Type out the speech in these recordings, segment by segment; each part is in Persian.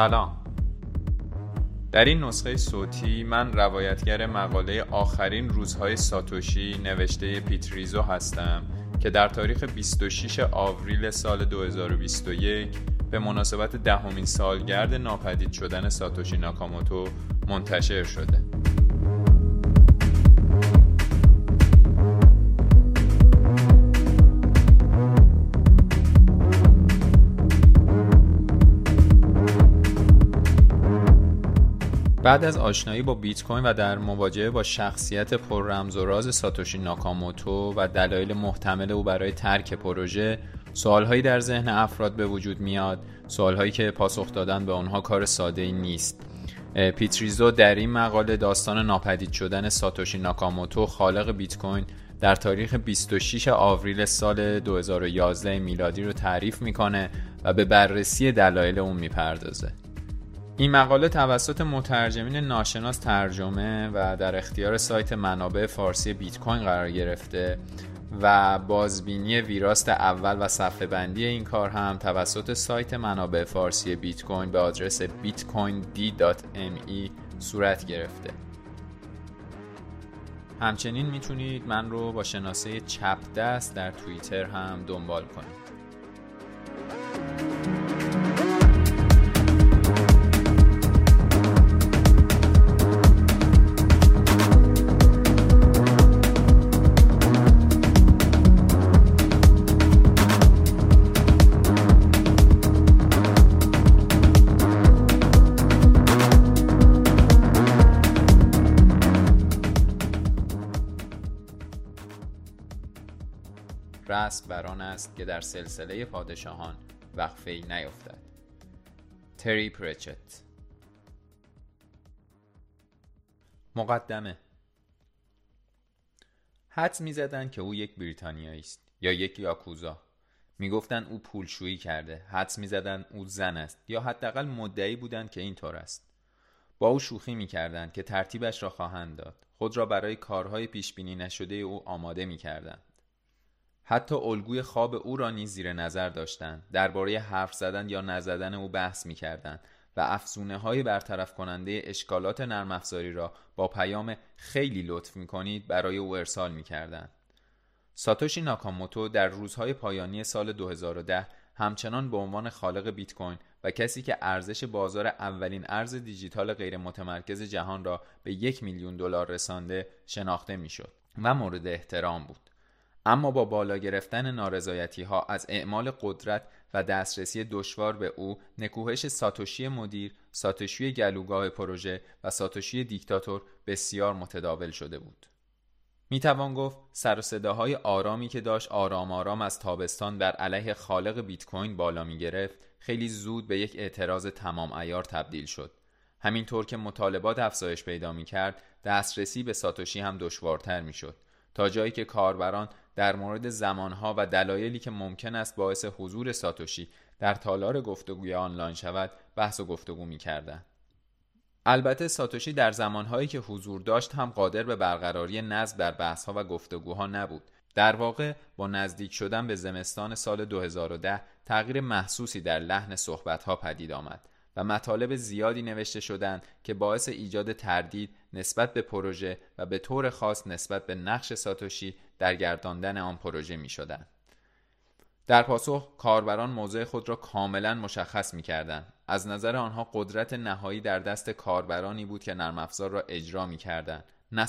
سلام در این نسخه صوتی من روایتگر مقاله آخرین روزهای ساتوشی نوشته پیتریزو هستم که در تاریخ 26 آوریل سال 2021 به مناسبت دهمین سالگرد ناپدید شدن ساتوشی ناکاموتو منتشر شده. بعد از آشنایی با بیت کوین و در مواجهه با شخصیت پر رمز و راز ساتوشی ناکاموتو و دلایل محتمل او برای ترک پروژه سوالهایی در ذهن افراد به وجود میاد سوالهایی که پاسخ دادن به آنها کار ساده ای نیست پیتریزو در این مقاله داستان ناپدید شدن ساتوشی ناکاموتو خالق بیت کوین در تاریخ 26 آوریل سال 2011 میلادی رو تعریف می‌کنه و به بررسی دلایل اون می‌پردازه. این مقاله توسط مترجمین ناشناس ترجمه و در اختیار سایت منابع فارسی بیت کوین قرار گرفته و بازبینی ویراست اول و صفحه بندی این کار هم توسط سایت منابع فارسی بیت کوین به آدرس bitcoind.me صورت گرفته. همچنین می‌تونید من رو با شناسه چپ دست در توییتر هم دنبال کنید. رسم بران است که در سلسله پادشاهان وقفه ای نیفتد. تری پرچت مقدمه. حدس می‌زدند که او یک بریتانیایی است یا یک یاکوزا. می‌گفتند او پولشویی کرده. حدس می‌زدند او زن است یا حداقل مدعی بودند که اینطور است. با او شوخی می‌کردند که ترتیبش را خواهند داد. خود را برای کارهای پیش بینی نشده او آماده می‌کردند. حتی الگوی خواب او را نیز زیر نظر داشتند درباره حرف زدن یا نزدن او بحث می‌کردند و افزونه های برطرف کننده اشکالات نرم را با پیام خیلی لطف می کنید برای او ارسال می کردن. ساتوشی ناکاموتو در روزهای پایانی سال 2010 همچنان به عنوان خالق بیت کوین و کسی که ارزش بازار اولین ارز دیجیتال غیر متمرکز جهان را به یک میلیون دلار رسانده شناخته می‌شد و مورد احترام بود. اما با بالا گرفتن نارضایتی ها از اعمال قدرت و دسترسی دشوار به او نکوهش ساتوشی مدیر، ساتوشی گلوگاه پروژه و ساتوشی دیکتاتور بسیار متداول شده بود. می توان گفت سر و صداهای آرامی که داشت آرام آرام از تابستان در علیه خالق بیت کوین بالا می گرفت خیلی زود به یک اعتراض تمام ایار تبدیل شد. همینطور که مطالبات افزایش پیدا می کرد دسترسی به ساتوشی هم دشوارتر می شد. تا جایی که کاربران در مورد زمانها و دلایلی که ممکن است باعث حضور ساتوشی در تالار گفتگوی آنلاین شود بحث و گفتگو می کردن. البته ساتوشی در زمانهایی که حضور داشت هم قادر به برقراری نظم در بحثها و گفتگوها نبود در واقع با نزدیک شدن به زمستان سال 2010 تغییر محسوسی در لحن صحبتها پدید آمد و مطالب زیادی نوشته شدند که باعث ایجاد تردید نسبت به پروژه و به طور خاص نسبت به نقش ساتوشی در گرداندن آن پروژه می شدن. در پاسخ کاربران موضع خود را کاملا مشخص می کردن. از نظر آنها قدرت نهایی در دست کاربرانی بود که نرم افزار را اجرا می کردن. نه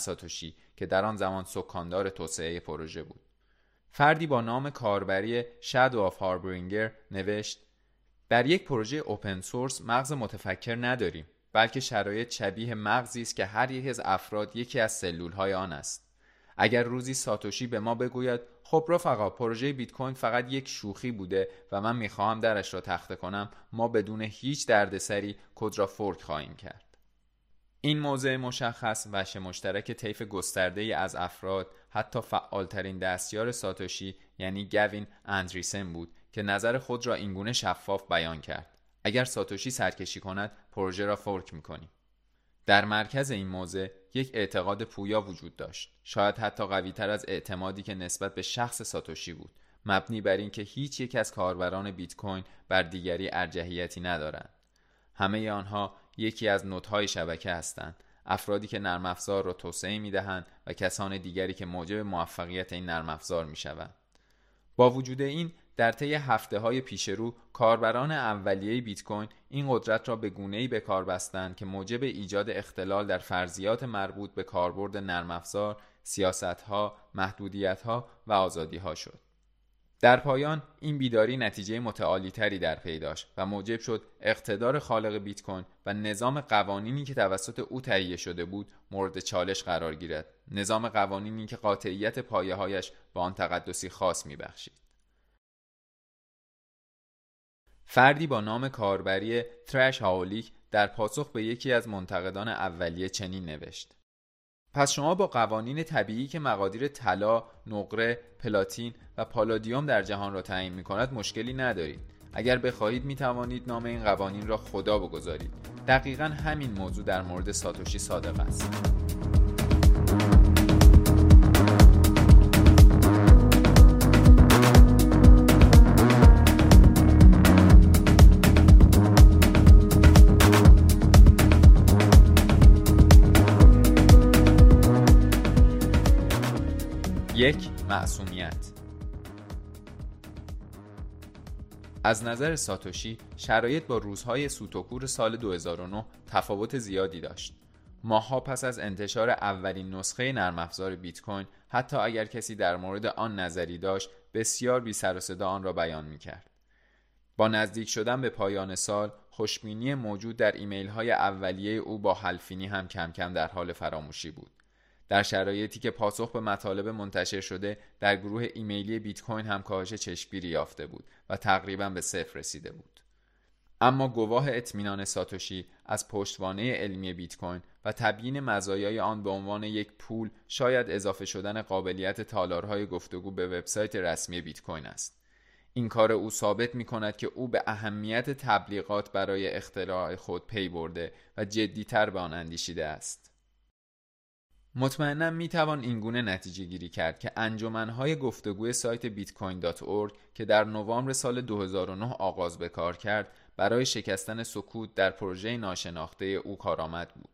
که در آن زمان سکاندار توسعه پروژه بود. فردی با نام کاربری شادو آف هاربرینگر نوشت در یک پروژه اوپن سورس مغز متفکر نداریم بلکه شرایط شبیه مغزی است که هر یک از افراد یکی از سلول های آن است اگر روزی ساتوشی به ما بگوید خب رفقا پروژه بیت کوین فقط یک شوخی بوده و من می‌خواهم درش را تخته کنم ما بدون هیچ دردسری کد را fork خواهیم کرد. این موضع مشخص وجه مشترک طیف گسترده ای از افراد حتی فعالترین دستیار ساتوشی یعنی گوین اندریسن بود که نظر خود را اینگونه شفاف بیان کرد. اگر ساتوشی سرکشی کند پروژه را fork می‌کنیم. در مرکز این موضع یک اعتقاد پویا وجود داشت. شاید حتی قوی تر از اعتمادی که نسبت به شخص ساتوشی بود. مبنی بر اینکه هیچ یک از کاربران بیت کوین بر دیگری ارجحیتی ندارند. همه آنها یکی از نودهای شبکه هستند. افرادی که نرم افزار را توسعه می دهند و کسان دیگری که موجب موفقیت این نرم افزار می شوند. با وجود این در طی هفته های پیش رو کاربران اولیه بیت کوین این قدرت را به گونه ای به کار بستند که موجب ایجاد اختلال در فرضیات مربوط به کاربرد نرم افزار، سیاست ها، محدودیت ها و آزادی ها شد. در پایان این بیداری نتیجه متعالی تری در پی داشت و موجب شد اقتدار خالق بیت کوین و نظام قوانینی که توسط او تهیه شده بود مورد چالش قرار گیرد نظام قوانینی که قاطعیت پایه هایش به آن تقدسی خاص میبخشید فردی با نام کاربری ترش هاولیک در پاسخ به یکی از منتقدان اولیه چنین نوشت پس شما با قوانین طبیعی که مقادیر طلا، نقره، پلاتین و پالادیوم در جهان را تعیین می کند مشکلی ندارید. اگر بخواهید می توانید نام این قوانین را خدا بگذارید. دقیقا همین موضوع در مورد ساتوشی صادق است. یک معصومیت از نظر ساتوشی شرایط با روزهای سوتوکور سال 2009 تفاوت زیادی داشت. ماها پس از انتشار اولین نسخه نرم افزار بیت کوین حتی اگر کسی در مورد آن نظری داشت بسیار بی سر و صدا آن را بیان می کرد. با نزدیک شدن به پایان سال خوشبینی موجود در ایمیل های اولیه او با حلفینی هم کم کم در حال فراموشی بود. در شرایطی که پاسخ به مطالب منتشر شده در گروه ایمیلی بیت کوین هم کاهش چشمگیری یافته بود و تقریبا به صفر رسیده بود. اما گواه اطمینان ساتوشی از پشتوانه علمی بیت کوین و تبیین مزایای آن به عنوان یک پول شاید اضافه شدن قابلیت تالارهای گفتگو به وبسایت رسمی بیت کوین است. این کار او ثابت می کند که او به اهمیت تبلیغات برای اختراع خود پی برده و جدیتر به آن اندیشیده است. مطمئنا می توان اینگونه نتیجه گیری کرد که انجمنهای گفتگوی سایت بیت کوین که در نوامبر سال 2009 آغاز به کار کرد برای شکستن سکوت در پروژه ناشناخته او کارآمد بود.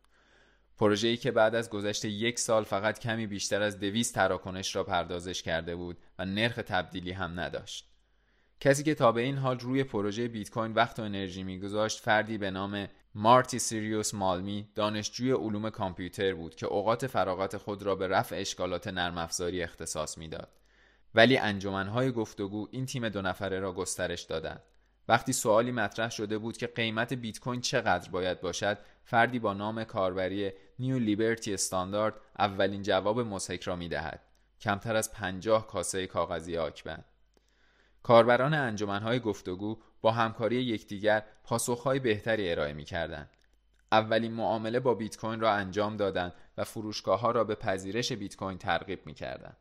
پروژه‌ای که بعد از گذشت یک سال فقط کمی بیشتر از دویست تراکنش را پردازش کرده بود و نرخ تبدیلی هم نداشت. کسی که تا به این حال روی پروژه بیت کوین وقت و انرژی میگذاشت فردی به نام مارتی سیریوس مالمی دانشجوی علوم کامپیوتر بود که اوقات فراغت خود را به رفع اشکالات نرم افزاری اختصاص می‌داد. ولی انجمنهای گفتگو این تیم دو نفره را گسترش دادند. وقتی سوالی مطرح شده بود که قیمت بیت کوین چقدر باید باشد، فردی با نام کاربری نیو لیبرتی استاندارد اولین جواب مضحک را می‌دهد. کمتر از پنجاه کاسه کاغذی آکبند. کاربران انجمنهای گفتگو با همکاری یکدیگر پاسخهای بهتری ارائه می‌کردند. اولین معامله با بیت کوین را انجام دادند و فروشگاه ها را به پذیرش بیت کوین ترغیب می‌کردند.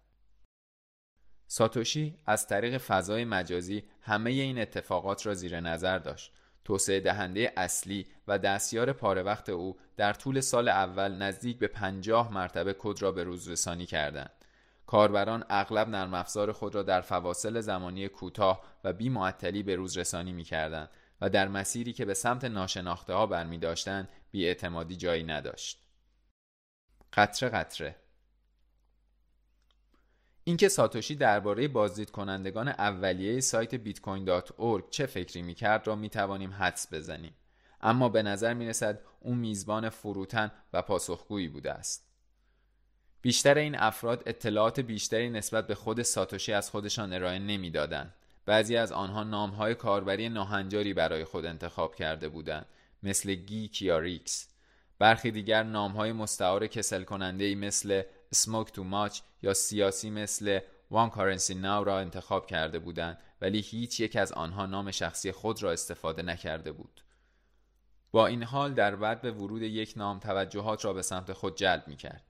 ساتوشی از طریق فضای مجازی همه این اتفاقات را زیر نظر داشت. توسعه دهنده اصلی و دستیار پاره وقت او در طول سال اول نزدیک به پنجاه مرتبه کد را به روز رسانی کردند. کاربران اغلب نرم افزار خود را در فواصل زمانی کوتاه و بی معطلی به روز رسانی می کردن و در مسیری که به سمت ناشناخته ها برمی داشتن بی اعتمادی جایی نداشت. قطره قطره. اینکه ساتوشی درباره بازدید کنندگان اولیه سایت بیت کوین چه فکری می کرد را می توانیم حدس بزنیم. اما به نظر می رسد او میزبان فروتن و پاسخگویی بوده است. بیشتر این افراد اطلاعات بیشتری نسبت به خود ساتوشی از خودشان ارائه نمی‌دادند. بعضی از آنها نامهای کاربری ناهنجاری برای خود انتخاب کرده بودند مثل گیک یا ریکس. برخی دیگر نامهای مستعار کسل کننده ای مثل smoke too much یا سیاسی مثل one currency now را انتخاب کرده بودند ولی هیچ یک از آنها نام شخصی خود را استفاده نکرده بود. با این حال در بدو ورود یک نام توجهات را به سمت خود جلب می کرد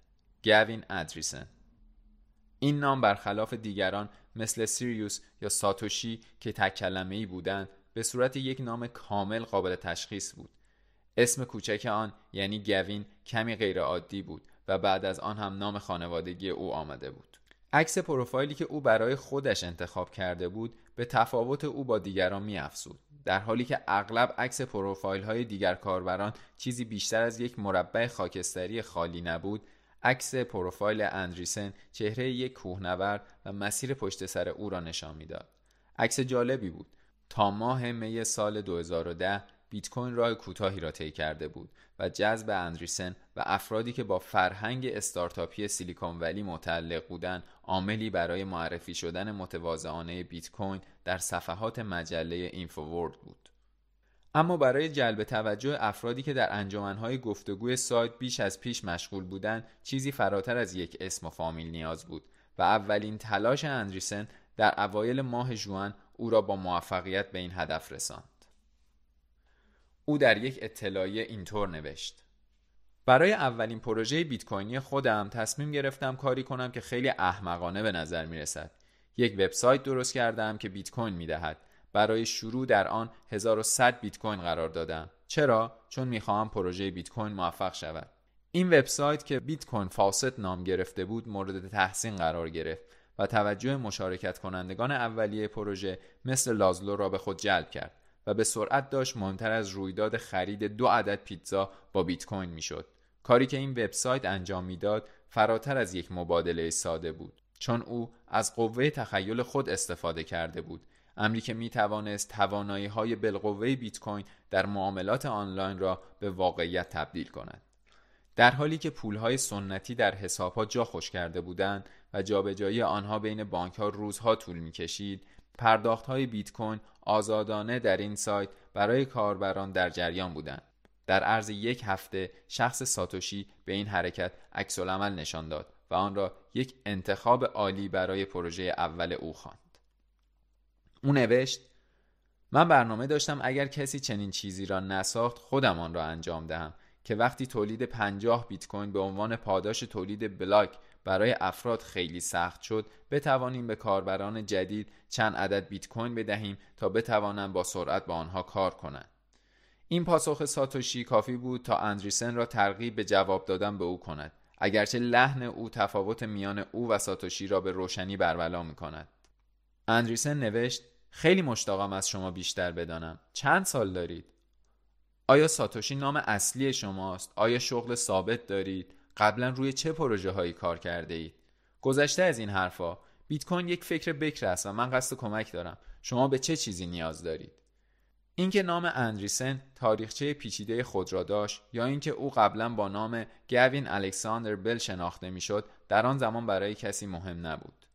گوین اندریسن. این نام برخلاف دیگران مثل سیریوس یا ساتوشی که تک ای بودند به صورت یک نام کامل قابل تشخیص بود. اسم کوچک آن یعنی گوین کمی غیرعادی بود و بعد از آن هم نام خانوادگی او آمده بود. عکس پروفایلی که او برای خودش انتخاب کرده بود به تفاوت او با دیگران می افسود. در حالی که اغلب عکس پروفایل های دیگر کاربران چیزی بیشتر از یک مربع خاکستری خالی نبود عکس پروفایل اندریسن چهره یک کوهنورد و مسیر پشت سر او را نشان می‌داد. عکس جالبی بود. تا ماه می سال 2010 بیت کوین راه کوتاهی را طی کرده بود و جذب اندریسن و افرادی که با فرهنگ استارتاپی سیلیکون ولی متعلق بودند عاملی برای معرفی شدن متواضعانه بیت کوین در صفحات مجله اینفوورد بود. اما برای جلب توجه افرادی که در انجمنهای گفتگوی سایت بیش از پیش مشغول بودند چیزی فراتر از یک اسم و فامیل نیاز بود و اولین تلاش اندریسن در اوایل ماه جوان او را با موفقیت به این هدف رساند او در یک اطلاعیه اینطور نوشت برای اولین پروژه بیت کوینی خودم تصمیم گرفتم کاری کنم که خیلی احمقانه به نظر می رسد. یک وبسایت درست کردم که بیت کوین می دهد. برای شروع در آن 1100 بیت کوین قرار دادم. چرا؟ چون می خواهم پروژه بیت کوین موفق شود. این وبسایت که بیت کوین فاست نام گرفته بود مورد تحسین قرار گرفت و توجه مشارکت کنندگان اولیه پروژه مثل لازلو را به خود جلب کرد. و به سرعت داشت مهمتر از رویداد خرید دو عدد پیتزا با بیت کوین می‌شد. کاری که این وبسایت انجام می‌داد فراتر از یک مبادله ساده بود چون او از قوه تخیل خود استفاده کرده بود امری که می توانست توانایی های بالقوه بیت کوین در معاملات آنلاین را به واقعیت تبدیل کند در حالی که پول های سنتی در حساب ها جا خوش کرده بودند و جابجایی آنها بین بانک ها روزها طول می کشید پرداخت های بیت کوین آزادانه در این سایت برای کاربران در جریان بودند. در عرض یک هفته شخص ساتوشی به این حرکت عکس نشان داد و آن را یک انتخاب عالی برای پروژه اول او خواند. او نوشت من برنامه داشتم اگر کسی چنین چیزی را نساخت خودم آن را انجام دهم که وقتی تولید 50 بیت کوین به عنوان پاداش تولید بلاک برای افراد خیلی سخت شد بتوانیم به کاربران جدید چند عدد بیت کوین بدهیم تا بتوانند با سرعت با آنها کار کنند. این پاسخ ساتوشی کافی بود تا اندریسن را ترغیب به جواب دادن به او کند اگرچه لحن او تفاوت میان او و ساتوشی را به روشنی برولا می کند اندریسن نوشت خیلی مشتاقم از شما بیشتر بدانم. چند سال دارید؟ آیا ساتوشی نام اصلی شماست؟ آیا شغل ثابت دارید؟ قبلا روی چه پروژه هایی کار کرده اید گذشته از این حرفا. بیت کوین یک فکر بکر است و من قصد کمک دارم. شما به چه چیزی نیاز دارید؟ اینکه نام اندریسن تاریخچه پیچیده خود را داشت یا اینکه او قبلا با نام گوین الکساندر بل شناخته می‌شد در آن زمان برای کسی مهم نبود.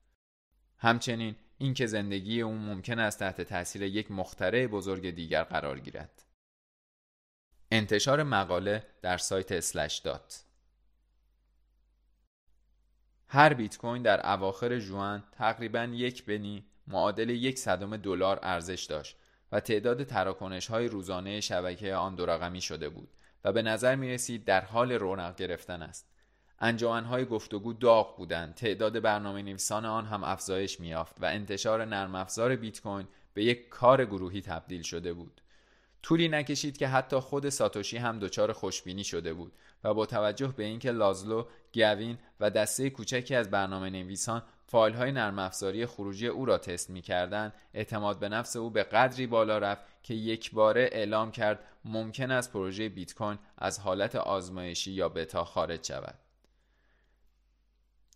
همچنین اینکه زندگی او ممکن است تحت تاثیر یک مخترع بزرگ دیگر قرار گیرد انتشار مقاله در سایت اسلش دات هر بیت کوین در اواخر جوان تقریبا یک بنی معادل یک صدم دلار ارزش داشت و تعداد تراکنش های روزانه شبکه آن دو رقمی شده بود و به نظر می رسید در حال رونق گرفتن است. انجمن های گفتگو داغ بودند، تعداد برنامه نویسان آن هم افزایش یافت و انتشار نرم افزار بیت کوین به یک کار گروهی تبدیل شده بود. طولی نکشید که حتی خود ساتوشی هم دچار خوشبینی شده بود و با توجه به اینکه لازلو، گوین و دسته کوچکی از برنامه نویسان فایل های نرم افزاری خروجی او را تست می کردن، اعتماد به نفس او به قدری بالا رفت که یک باره اعلام کرد ممکن است پروژه بیت کوین از حالت آزمایشی یا بتا خارج شود.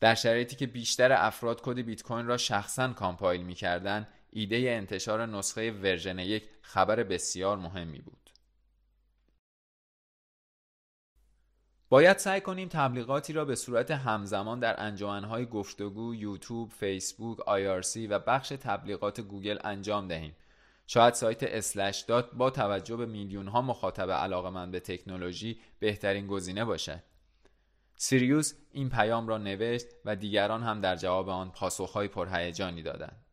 در شرایطی که بیشتر افراد کد بیت کوین را شخصا compile می کردن، ایده انتشار نسخه version یک خبر بسیار مهمی بود. باید سعی کنیم تبلیغاتی را به صورت همزمان در انجمنهای گفتگو، یوتیوب، فیسبوک، IRC و بخش تبلیغات گوگل انجام دهیم. شاید سایت Slashdot با توجه به میلیون ها مخاطب علاقه به تکنولوژی بهترین گزینه باشد. سیریوس این پیام را نوشت و دیگران هم در جواب آن پاسخهای پرهیجانی دادند.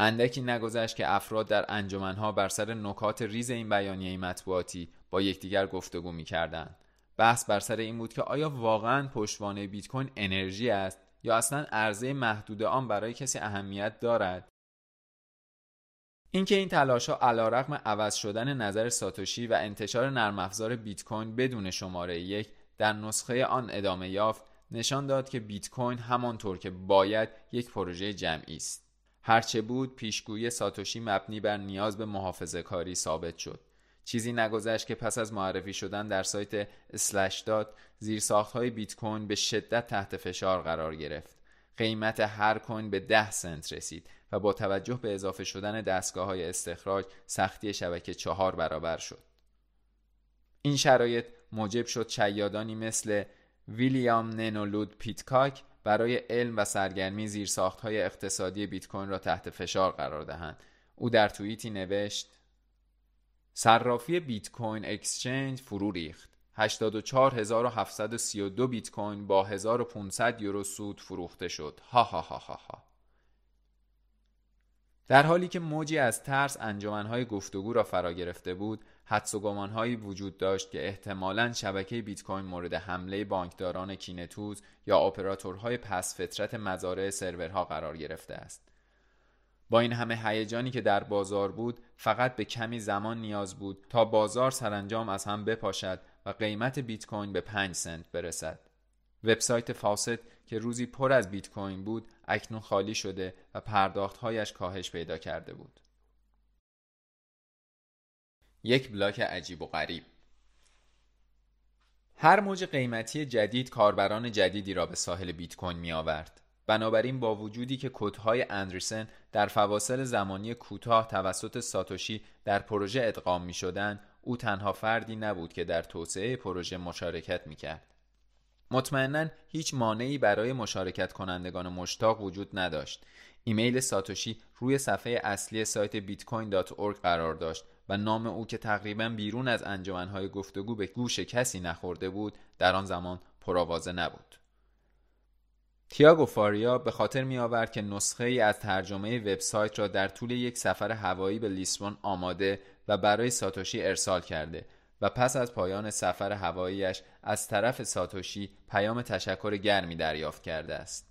اندکی نگذشت که افراد در انجمنها بر سر نکات ریز این بیانیه مطبوعاتی با یکدیگر گفتگو می‌کردند بحث بر سر این بود که آیا واقعا پشتوانه بیت کوین انرژی است یا اصلا عرضه محدود آن برای کسی اهمیت دارد اینکه این تلاش ها علا رقم عوض شدن نظر ساتوشی و انتشار نرم افزار بیت کوین بدون شماره یک در نسخه آن ادامه یافت نشان داد که بیت کوین همانطور که باید یک پروژه جمعی است. هرچه بود پیشگویی ساتوشی مبنی بر نیاز به محافظه کاری ثابت شد. چیزی نگذشت که پس از معرفی شدن در سایت اسلش داد زیرساخت های بیت کوین به شدت تحت فشار قرار گرفت. قیمت هر کوین به ده سنت رسید و با توجه به اضافه شدن دستگاه های استخراج سختی شبکه چهار برابر شد. این شرایط موجب شد شیادانی مثل ویلیام نینولود پیتکاک برای علم و سرگرمی زیرساخت های اقتصادی بیت کوین را تحت فشار قرار دهند. او در توییتی نوشت صرافی بیت کوین اکسچنج فرو ریخت. 84732 بیت کوین با 1500 یورو سود فروخته شد. ها ها ها ها ها. در حالی که موجی از ترس انجمنهای گفتگو را فرا گرفته بود حدس و گمانهایی وجود داشت که احتمالا شبکه بیت کوین مورد حمله بانکداران کینتوز یا اپراتورهای پس فطرت مزارع سرورها قرار گرفته است. با این همه هیجانی که در بازار بود فقط به کمی زمان نیاز بود تا بازار سرانجام از هم بپاشد و قیمت بیت کوین به 5 سنت برسد. وبسایت فاسد که روزی پر از بیت کوین بود اکنون خالی شده و پرداختهایش کاهش پیدا کرده بود. یک بلاک عجیب و غریب هر موج قیمتی جدید کاربران جدیدی را به ساحل بیت کوین می آورد. بنابراین با وجودی که کدهای اندرسن در فواصل زمانی کوتاه توسط ساتوشی در پروژه ادغام می شدن، او تنها فردی نبود که در توسعه پروژه مشارکت می کرد. مطمئنا هیچ مانعی برای مشارکت کنندگان مشتاق وجود نداشت. ایمیل ساتوشی روی صفحه اصلی سایت bitcoin.org قرار داشت و نام او که تقریبا بیرون از انجمنهای گفتگو به گوش کسی نخورده بود در آن زمان پرآوازه نبود. تیاگو فاریا به خاطر می آورد که نسخه ای از ترجمه وبسایت را در طول یک سفر هوایی به لیسبون آماده و برای ساتوشی ارسال کرده و پس از پایان سفر هواییش از طرف ساتوشی پیام تشکر گرمی دریافت کرده است.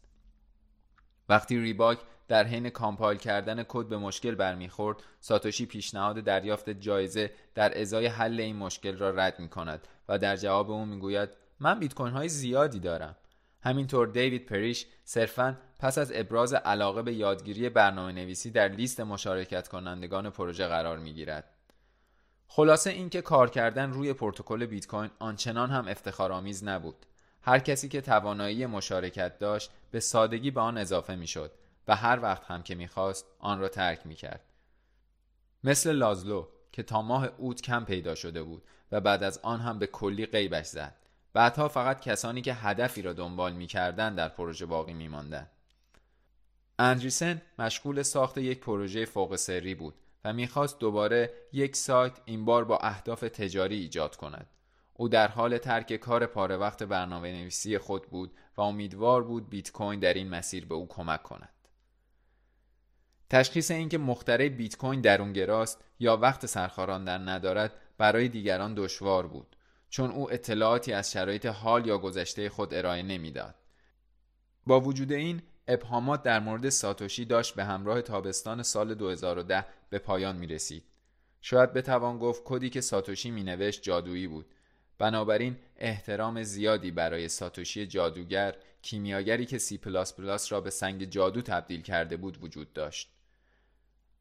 وقتی ریباک در حین کامپایل کردن کد به مشکل برمیخورد ساتوشی پیشنهاد دریافت جایزه در ازای حل این مشکل را رد می کند و در جواب او می‌گوید من بیت کوین های زیادی دارم همینطور دیوید پریش صرفا پس از ابراز علاقه به یادگیری برنامه نویسی در لیست مشارکت کنندگان پروژه قرار می گیرد. خلاصه اینکه کار کردن روی پروتکل بیت کوین آنچنان هم افتخارآمیز نبود. هر کسی که توانایی مشارکت داشت به سادگی به آن اضافه می شد و هر وقت هم که می‌خواست آن را ترک می کرد. مثل لازلو که تا ماه اوت کم پیدا شده بود و بعد از آن هم به کلی غیبش زد. بعدها فقط کسانی که هدفی را دنبال می‌کردند در پروژه باقی میماندند. اندریسن مشغول ساخت یک پروژه فوق سری بود و می‌خواست دوباره یک سایت این بار با اهداف تجاری ایجاد کند. او در حال ترک کار پاره وقت برنامه نویسی خود بود و امیدوار بود بیت کوین در این مسیر به او کمک کند. تشخیص اینکه مختره بیت کوین درونگراست یا وقت سرخاراندن ندارد برای دیگران دشوار بود چون او اطلاعاتی از شرایط حال یا گذشته خود ارائه نمی‌داد. با وجود این ابهامات در مورد ساتوشی داشت به همراه تابستان سال 2010 به پایان می رسید. شاید بتوان گفت کدی که ساتوشی می نوشت جادویی بود. بنابراین احترام زیادی برای ساتوشی جادوگر کیمیاگری که سی پلاس پلاس را به سنگ جادو تبدیل کرده بود وجود داشت.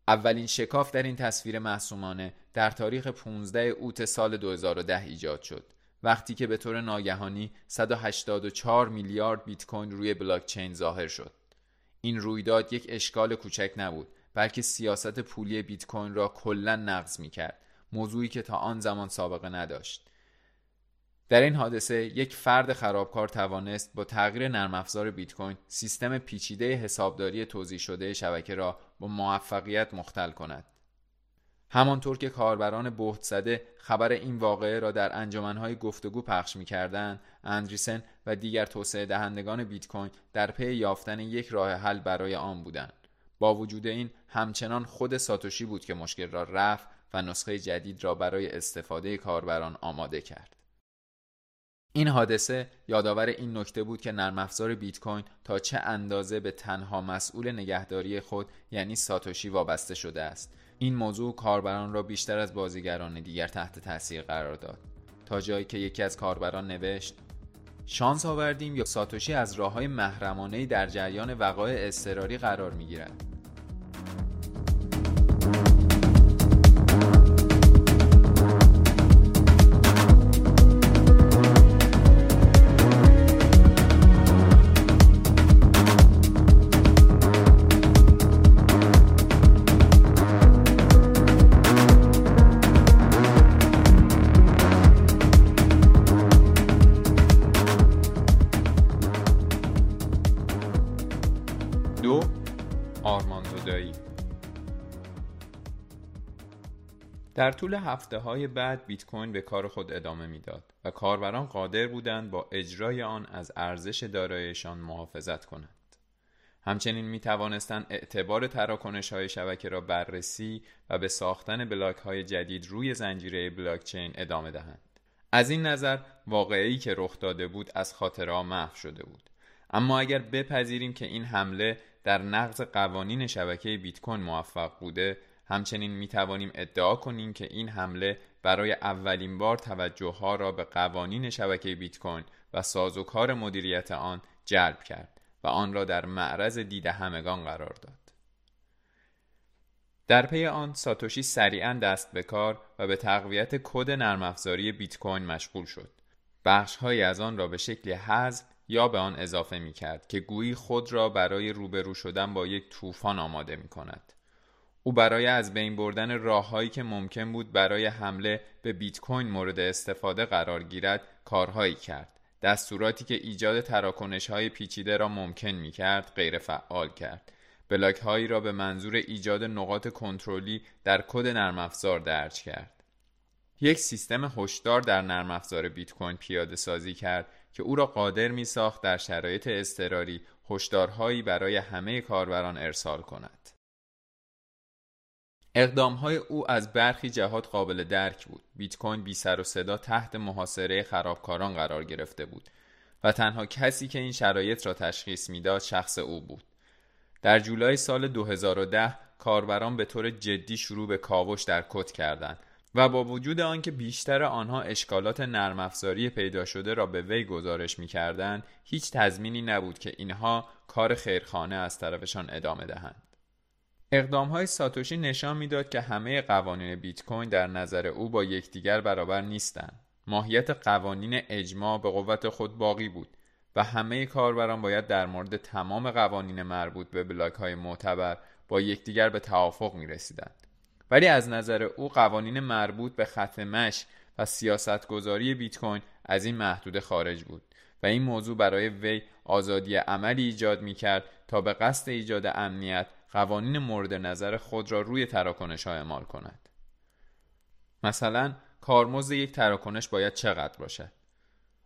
اولین شکاف در این تصویر معصومانه در تاریخ 15 اوت سال 2010 ایجاد شد. وقتی که به طور ناگهانی 184 میلیارد بیت کوین روی بلاک چین ظاهر شد. این رویداد یک اشکال کوچک نبود بلکه سیاست پولی بیت کوین را کلا نقض می کرد موضوعی که تا آن زمان سابقه نداشت. در این حادثه یک فرد خرابکار توانست با تغییر نرم افزار بیت کوین سیستم پیچیده حسابداری توضیح شده شبکه را با موفقیت مختل کند. همانطور که کاربران بهت زده خبر این واقعه را در انجمنهای گفتگو پخش می‌کردند، اندریسن و دیگر توسعه دهندگان بیت کوین در پی یافتن یک راه حل برای آن بودند. با وجود این همچنان خود ساتوشی بود که مشکل را رفت و نسخه جدید را برای استفاده کاربران آماده کرد. این حادثه یادآور این نکته بود که نرم افزار بیت کوین تا چه اندازه به تنها مسئول نگهداری خود یعنی ساتوشی وابسته شده است. این موضوع کاربران را بیشتر از بازیگران دیگر تحت تاثیر قرار داد. تا جایی که یکی از کاربران نوشت شانس آوردیم یا ساتوشی از راه های محرمانه در جریان وقایع اضطراری قرار می گیرد در طول هفته های بعد بیت کوین به کار خود ادامه می‌داد و کاربران قادر بودند با اجرای آن از ارزش دارایشان محافظت کنند. همچنین می توانستند اعتبار تراکنش های شبکه را بررسی و به ساختن بلاک های جدید روی زنجیره بلاکچین ادامه دهند. از این نظر واقعی که رخ داده بود از خاطرها محو شده بود. اما اگر بپذیریم که این حمله در نقض قوانین شبکه بیت کوین موفق بوده همچنین می توانیم ادعا کنیم که این حمله برای اولین بار توجه ها را به قوانین شبکه بیت کوین و سازوکار مدیریت آن جلب کرد و آن را در معرض دید همگان قرار داد. در پی آن ساتوشی سریعا دست به کار و به تقویت کد نرم افزاری بیت کوین مشغول شد. بخش های از آن را به شکل حذف یا به آن اضافه می کرد که گویی خود را برای روبرو شدن با یک طوفان آماده می کند. او برای از بین بردن راههایی که ممکن بود برای حمله به بیت کوین مورد استفاده قرار گیرد کارهایی کرد. دستوراتی که ایجاد تراکنش های پیچیده را ممکن می کرد غیر فعال کرد. بلاک هایی را به منظور ایجاد نقاط کنترلی در کد نرم افزار درج کرد. یک سیستم هشدار در نرم افزار بیت کوین پیاده سازی کرد که او را قادر می ساخت در شرایط اضطراری هشدارهایی برای همه کاربران ارسال کند. اقدام های او از برخی جهات قابل درک بود. بیت کوین بی سر و صدا تحت محاصره خرابکاران قرار گرفته بود و تنها کسی که این شرایط را تشخیص می‌داد شخص او بود. در جولای سال 2010 کاربران به طور جدی شروع به کاوش در کد کردند و با وجود آنکه بیشتر آنها اشکالات نرم افزاری پیدا شده را به وی گزارش می‌کردند هیچ تضمینی نبود که اینها کار خیرخانه از طرفشان ادامه دهند اقدام های ساتوشی نشان می‌داد که همه قوانین بیت کوین در نظر او با یکدیگر برابر نیستند ماهیت قوانین اجماع به قوت خود باقی بود و همه کاربران باید در مورد تمام قوانین مربوط به بلاک های معتبر با یکدیگر به توافق می رسیدند. ولی از نظر او قوانین مربوط به خط مش و سیاستگذاری بیت کوین از این محدوده خارج بود و این موضوع برای وی آزادی عملی ایجاد می کرد تا به قصد ایجاد امنیت قوانین مورد نظر خود را روی تراکنش ها اعمال کند. مثلا کارمزد یک تراکنش باید چقدر باشد؟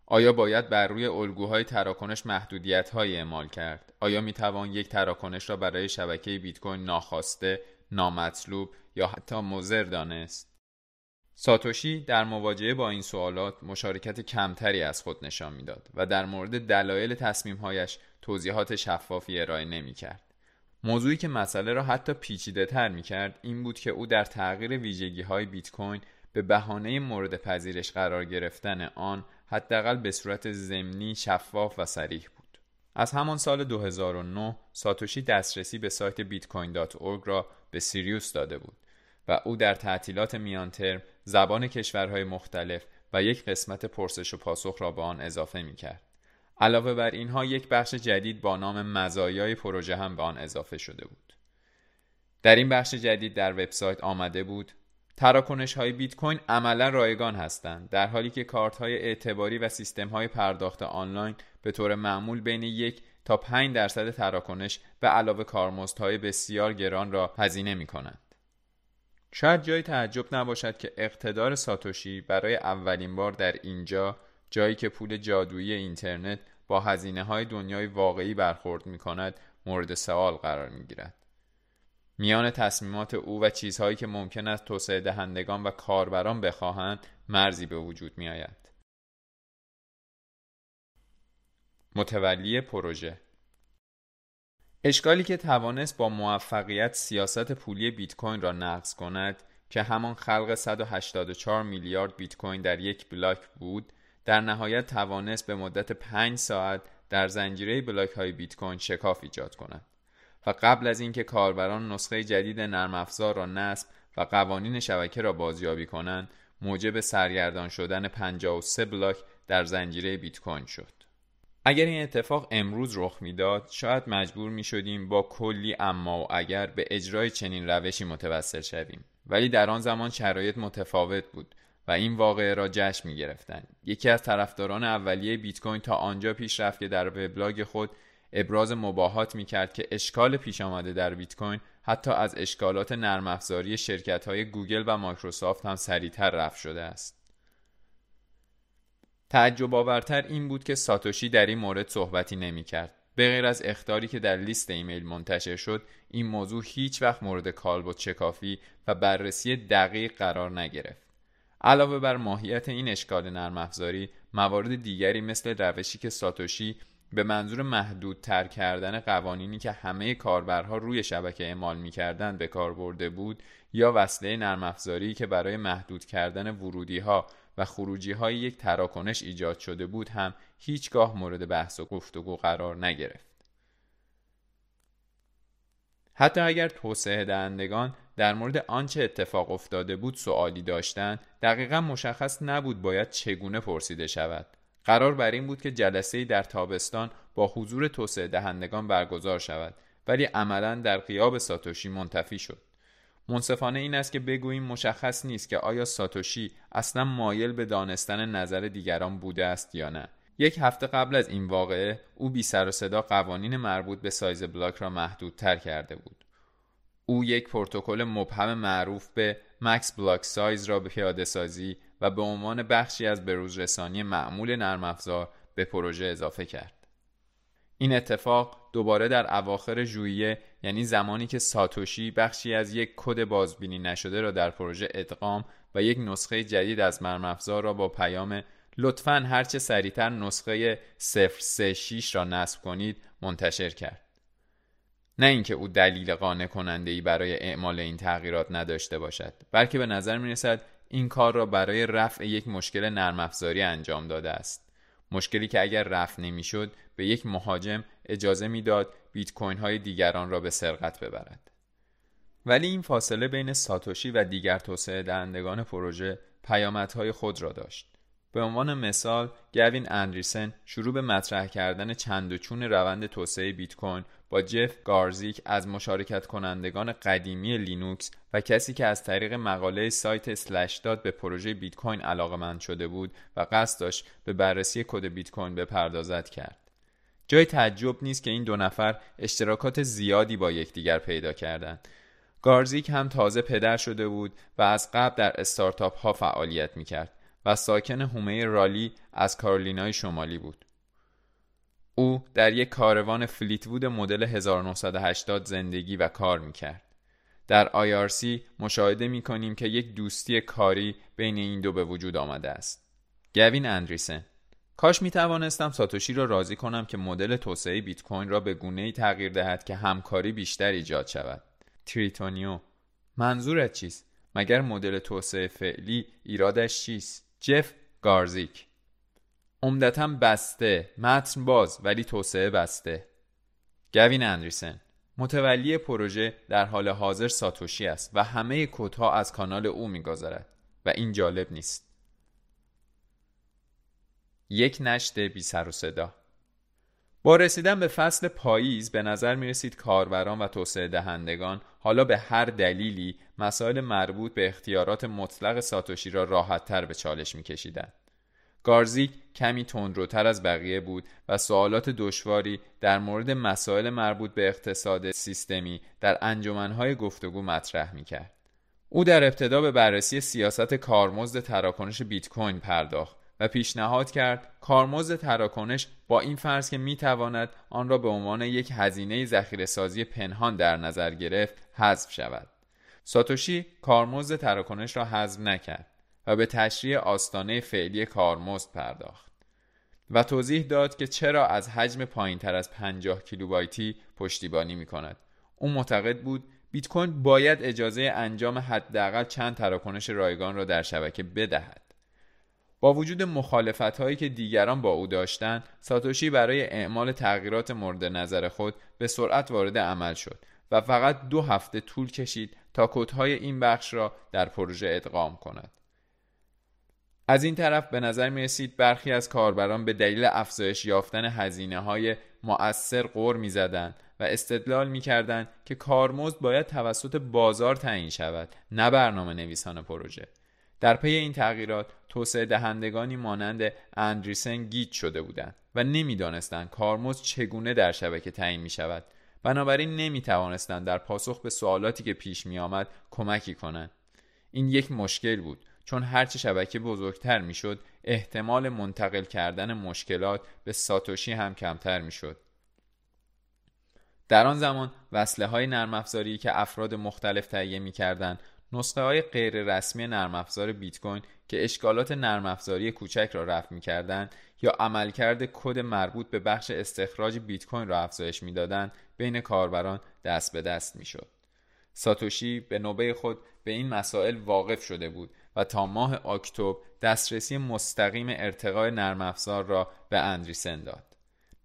آیا باید بر روی الگوهای تراکنش محدودیت های اعمال کرد؟ آیا می توان یک تراکنش را برای شبکه بیت کوین ناخواسته نامطلوب یا حتی مضر دانست ساتوشی در مواجهه با این سوالات مشارکت کمتری از خود نشان می‌داد و در مورد دلایل تصمیمهایش توضیحات شفافی ارائه نمی کرد. موضوعی که مسئله را حتی پیچیده تر می کرد این بود که او در تغییر ویژگی های بیت کوین به بهانه مورد پذیرش قرار گرفتن آن حداقل به صورت ضمنی شفاف و صریح بود. از همان سال 2009 ساتوشی دسترسی به سایت bitcoin.org را به سیریوس داده بود و او در تعطیلات میان ترم زبان کشورهای مختلف و یک قسمت پرسش و پاسخ را به آن اضافه می کرد. علاوه بر اینها یک بخش جدید با نام مزایای پروژه هم به آن اضافه شده بود. در این بخش جدید در وبسایت آمده بود تراکنش های بیت کوین عملا رایگان هستند در حالی که کارت های اعتباری و سیستم های پرداخت آنلاین به طور معمول بین یک تا 5 درصد تراکنش به علاوه کارمزدهای بسیار گران را هزینه می کنند. شاید جای تعجب نباشد که اقتدار ساتوشی برای اولین بار در اینجا جایی که پول جادویی اینترنت با هزینه های دنیای واقعی برخورد می کند مورد سوال قرار می گیرد. میان تصمیمات او و چیزهایی که ممکن است توسعه دهندگان و کاربران بخواهند مرزی به وجود می آید. متولی پروژه اشکالی که توانست با موفقیت سیاست پولی بیت کوین را نقض کند که همان خلق 184 میلیارد بیت کوین در یک بلاک بود در نهایت توانست به مدت 5 ساعت در زنجیره بلاک های بیت کوین شکاف ایجاد کند و قبل از اینکه کاربران نسخه جدید نرم افزار را نصب و قوانین شبکه را بازیابی کنند موجب سرگردان شدن 53 بلاک در زنجیره بیت کوین شد. اگر این اتفاق امروز رخ می‌داد شاید مجبور می شدیم با کلی اما و اگر به اجرای چنین روشی متوسل شویم. ولی در آن زمان شرایط متفاوت بود. و این واقعه را جشن می گرفتن. یکی از طرفداران اولیه بیت کوین تا آنجا پیش رفت که در وبلاگ خود ابراز مباهات می‌کرد که اشکال پیش آمده در بیت کوین حتی از اشکالات نرم افزاری شرکت های گوگل و مایکروسافت هم سریعتر رفع شده است. تعجب آورتر این بود که ساتوشی در این مورد صحبتی نمی کرد. به غیر از اخطاری که در لیست ایمیل منتشر شد این موضوع هیچ وقت مورد کالبد شکافی و بررسی دقیق قرار نگرفت علاوه بر ماهیت این اشکال نرم افزاری موارد دیگری مثل روشی که ساتوشی به منظور محدودتر کردن قوانینی که همه کاربرها روی شبکه اعمال می‌کردند به کار برده بود یا وصله نرم افزاری که برای محدود کردن ورودی ها و خروجی های یک تراکنش ایجاد شده بود هم هیچگاه مورد بحث و گفتگو قرار نگرفت. حتی اگر توسعه دهندگان در مورد آنچه اتفاق افتاده بود سوالی داشتند دقیقا مشخص نبود باید چگونه پرسیده شود. قرار بر این بود که جلسه در تابستان با حضور توسعه دهندگان برگزار شود ولی عملا در قیاب ساتوشی منتفی شد. منصفانه این است که بگوییم مشخص نیست که آیا ساتوشی اصلا مایل به دانستن نظر دیگران بوده است یا نه. یک هفته قبل از این واقعه او بی سر و صدا قوانین مربوط به سایز بلاک را محدودتر کرده بود او یک پروتکل مبهم معروف به مکس بلاک سایز را به پیاده سازی و به عنوان بخشی از بروز رسانی معمول نرم افزار به پروژه اضافه کرد. این اتفاق دوباره در اواخر ژوئیه یعنی زمانی که ساتوشی بخشی از یک کد بازبینی نشده را در پروژه ادغام و یک نسخه جدید از نرم افزار را با پیام لطفا هرچه سریعتر نسخه 036 را نصب کنید منتشر کرد. نه اینکه او دلیل قانع کننده ای برای اعمال این تغییرات نداشته باشد بلکه به نظر می رسد این کار را برای رفع یک مشکل نرم افزاری انجام داده است. مشکلی که اگر رفع نمی‌شد به یک مهاجم اجازه می‌داد بیت کوین های دیگران را به سرقت ببرد. ولی این فاصله بین ساتوشی و دیگر توسعه دهندگان پروژه پیامدهای خود را داشت. به عنوان مثال گوین اندریسن شروع به مطرح کردن چند و چون روند توسعه بیت کوین با جف گارزیک از مشارکت کنندگان قدیمی لینوکس و کسی که از طریق مقاله سایت Slashdot به پروژه بیت کوین علاقمند شده بود و قصد داشت به بررسی کد بیت کوین بپردازد کرد. جای تعجب نیست که این دو نفر اشتراکات زیادی با یکدیگر پیدا کردند. گارزیک هم تازه پدر شده بود و از قبل در استارتاپ ها فعالیت می کرد و ساکن هومه رالی از کارولینای شمالی بود. او در یک کاروان فلیتوود مدل 1980 زندگی و کار می‌کرد. در IRC مشاهده می کنیم که یک دوستی کاری بین این دو به وجود آمده است. گوین اندریسن کاش می توانستم ساتوشی را راضی کنم که مدل توسعه بیت کوین را به گونه ای تغییر دهد که همکاری بیشتر ایجاد شود. تریتونیو منظورت چیست؟ مگر مدل توسعه فعلی ایرادش چیست؟ جف گارزیک. عمدتا بسته متن باز ولی توسعه بسته. گوین اندریسن. متولی پروژه در حال حاضر ساتوشی است و همه کدها از کانال او میگذرد و این جالب نیست. یک نشت بی سر و صدا. با رسیدن به فصل پاییز به نظر می رسید کاربران و توسعه دهندگان حالا به هر دلیلی مسائل مربوط به اختیارات مطلق ساتوشی را راحت تر به چالش می کشیدن. گارزیک کمی تندروتر از بقیه بود و سوالات دشواری در مورد مسائل مربوط به اقتصاد سیستمی در انجمنهای گفتگو مطرح می کرد. او در ابتدا به بررسی سیاست کارمزد تراکنش بیت کوین پرداخت و پیشنهاد کرد کارمزد تراکنش با این فرض که می تواند آن را به عنوان یک هزینه ذخیره سازی پنهان در نظر گرفت حذف شود. ساتوشی کارمزد تراکنش را حذف نکرد و به تشریح آستانه فعلی کارمزد پرداخت و توضیح داد که چرا از حجم پایین تر از 50 کیلوبایتی پشتیبانی می کند. او معتقد بود بیت کوین باید اجازه انجام حداقل چند تراکنش رایگان را در شبکه بدهد. با وجود مخالفت هایی که دیگران با او داشتند، ساتوشی برای اعمال تغییرات مورد نظر خود به سرعت وارد عمل شد و فقط دو هفته طول کشید تا کودهای این بخش را در پروژه ادغام کند. از این طرف به نظر می رسید برخی از کاربران به دلیل افزایش یافتن هزینه های مؤثر قور می زدن و استدلال می کردن که کارمزد باید توسط بازار تعیین شود نه برنامه نویسان پروژه در پی این تغییرات توسعه دهندگانی مانند اندریسن گیت شده بودند و نمی‌دانستند کارمزد چگونه در شبکه تعیین می شود بنابراین نمی توانستند در پاسخ به سوالاتی که پیش می آمد کمکی کنند. این یک مشکل بود چون هرچه شبکه بزرگتر می‌شد احتمال منتقل کردن مشکلات به ساتوشی هم کمتر می‌شد. در آن زمان وصله های نرم افزاری که افراد مختلف تهیه می‌کردند نسخه های غیر رسمی نرم افزار بیت کوین که اشکالات نرم افزاری کوچک را رفع می‌کردند یا عملکرد کد مربوط به بخش استخراج بیت کوین را افزایش می‌دادند بین کاربران دست به دست می‌شد ساتوشی به نوبه خود به این مسائل واقف شده بود و تا ماه اکتبر دسترسی مستقیم ارتقای نرم افزار را به اندریسن داد.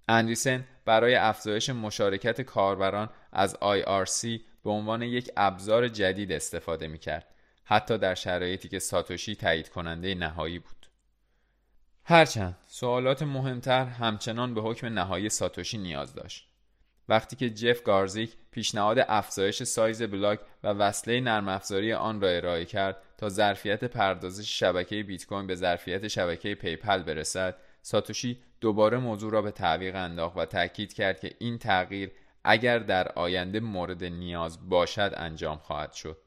اندریسن برای افزایش مشارکت کاربران از IRC به عنوان یک ابزار جدید استفاده می کرد. حتی در شرایطی که ساتوشی تایید کننده نهایی بود. هرچند سوالات مهمتر همچنان به حکم نهایی ساتوشی نیاز داشت. وقتی که جف گارزیک پیشنهاد افزایش سایز block و وصله نرم افزاری آن را ارائه کرد تا ظرفیت پردازش شبکه بیت کوین به ظرفیت شبکه PayPal برسد ساتوشی دوباره موضوع را به تعویق انداخت و تاکید کرد که این تغییر اگر در آینده مورد نیاز باشد انجام خواهد شد.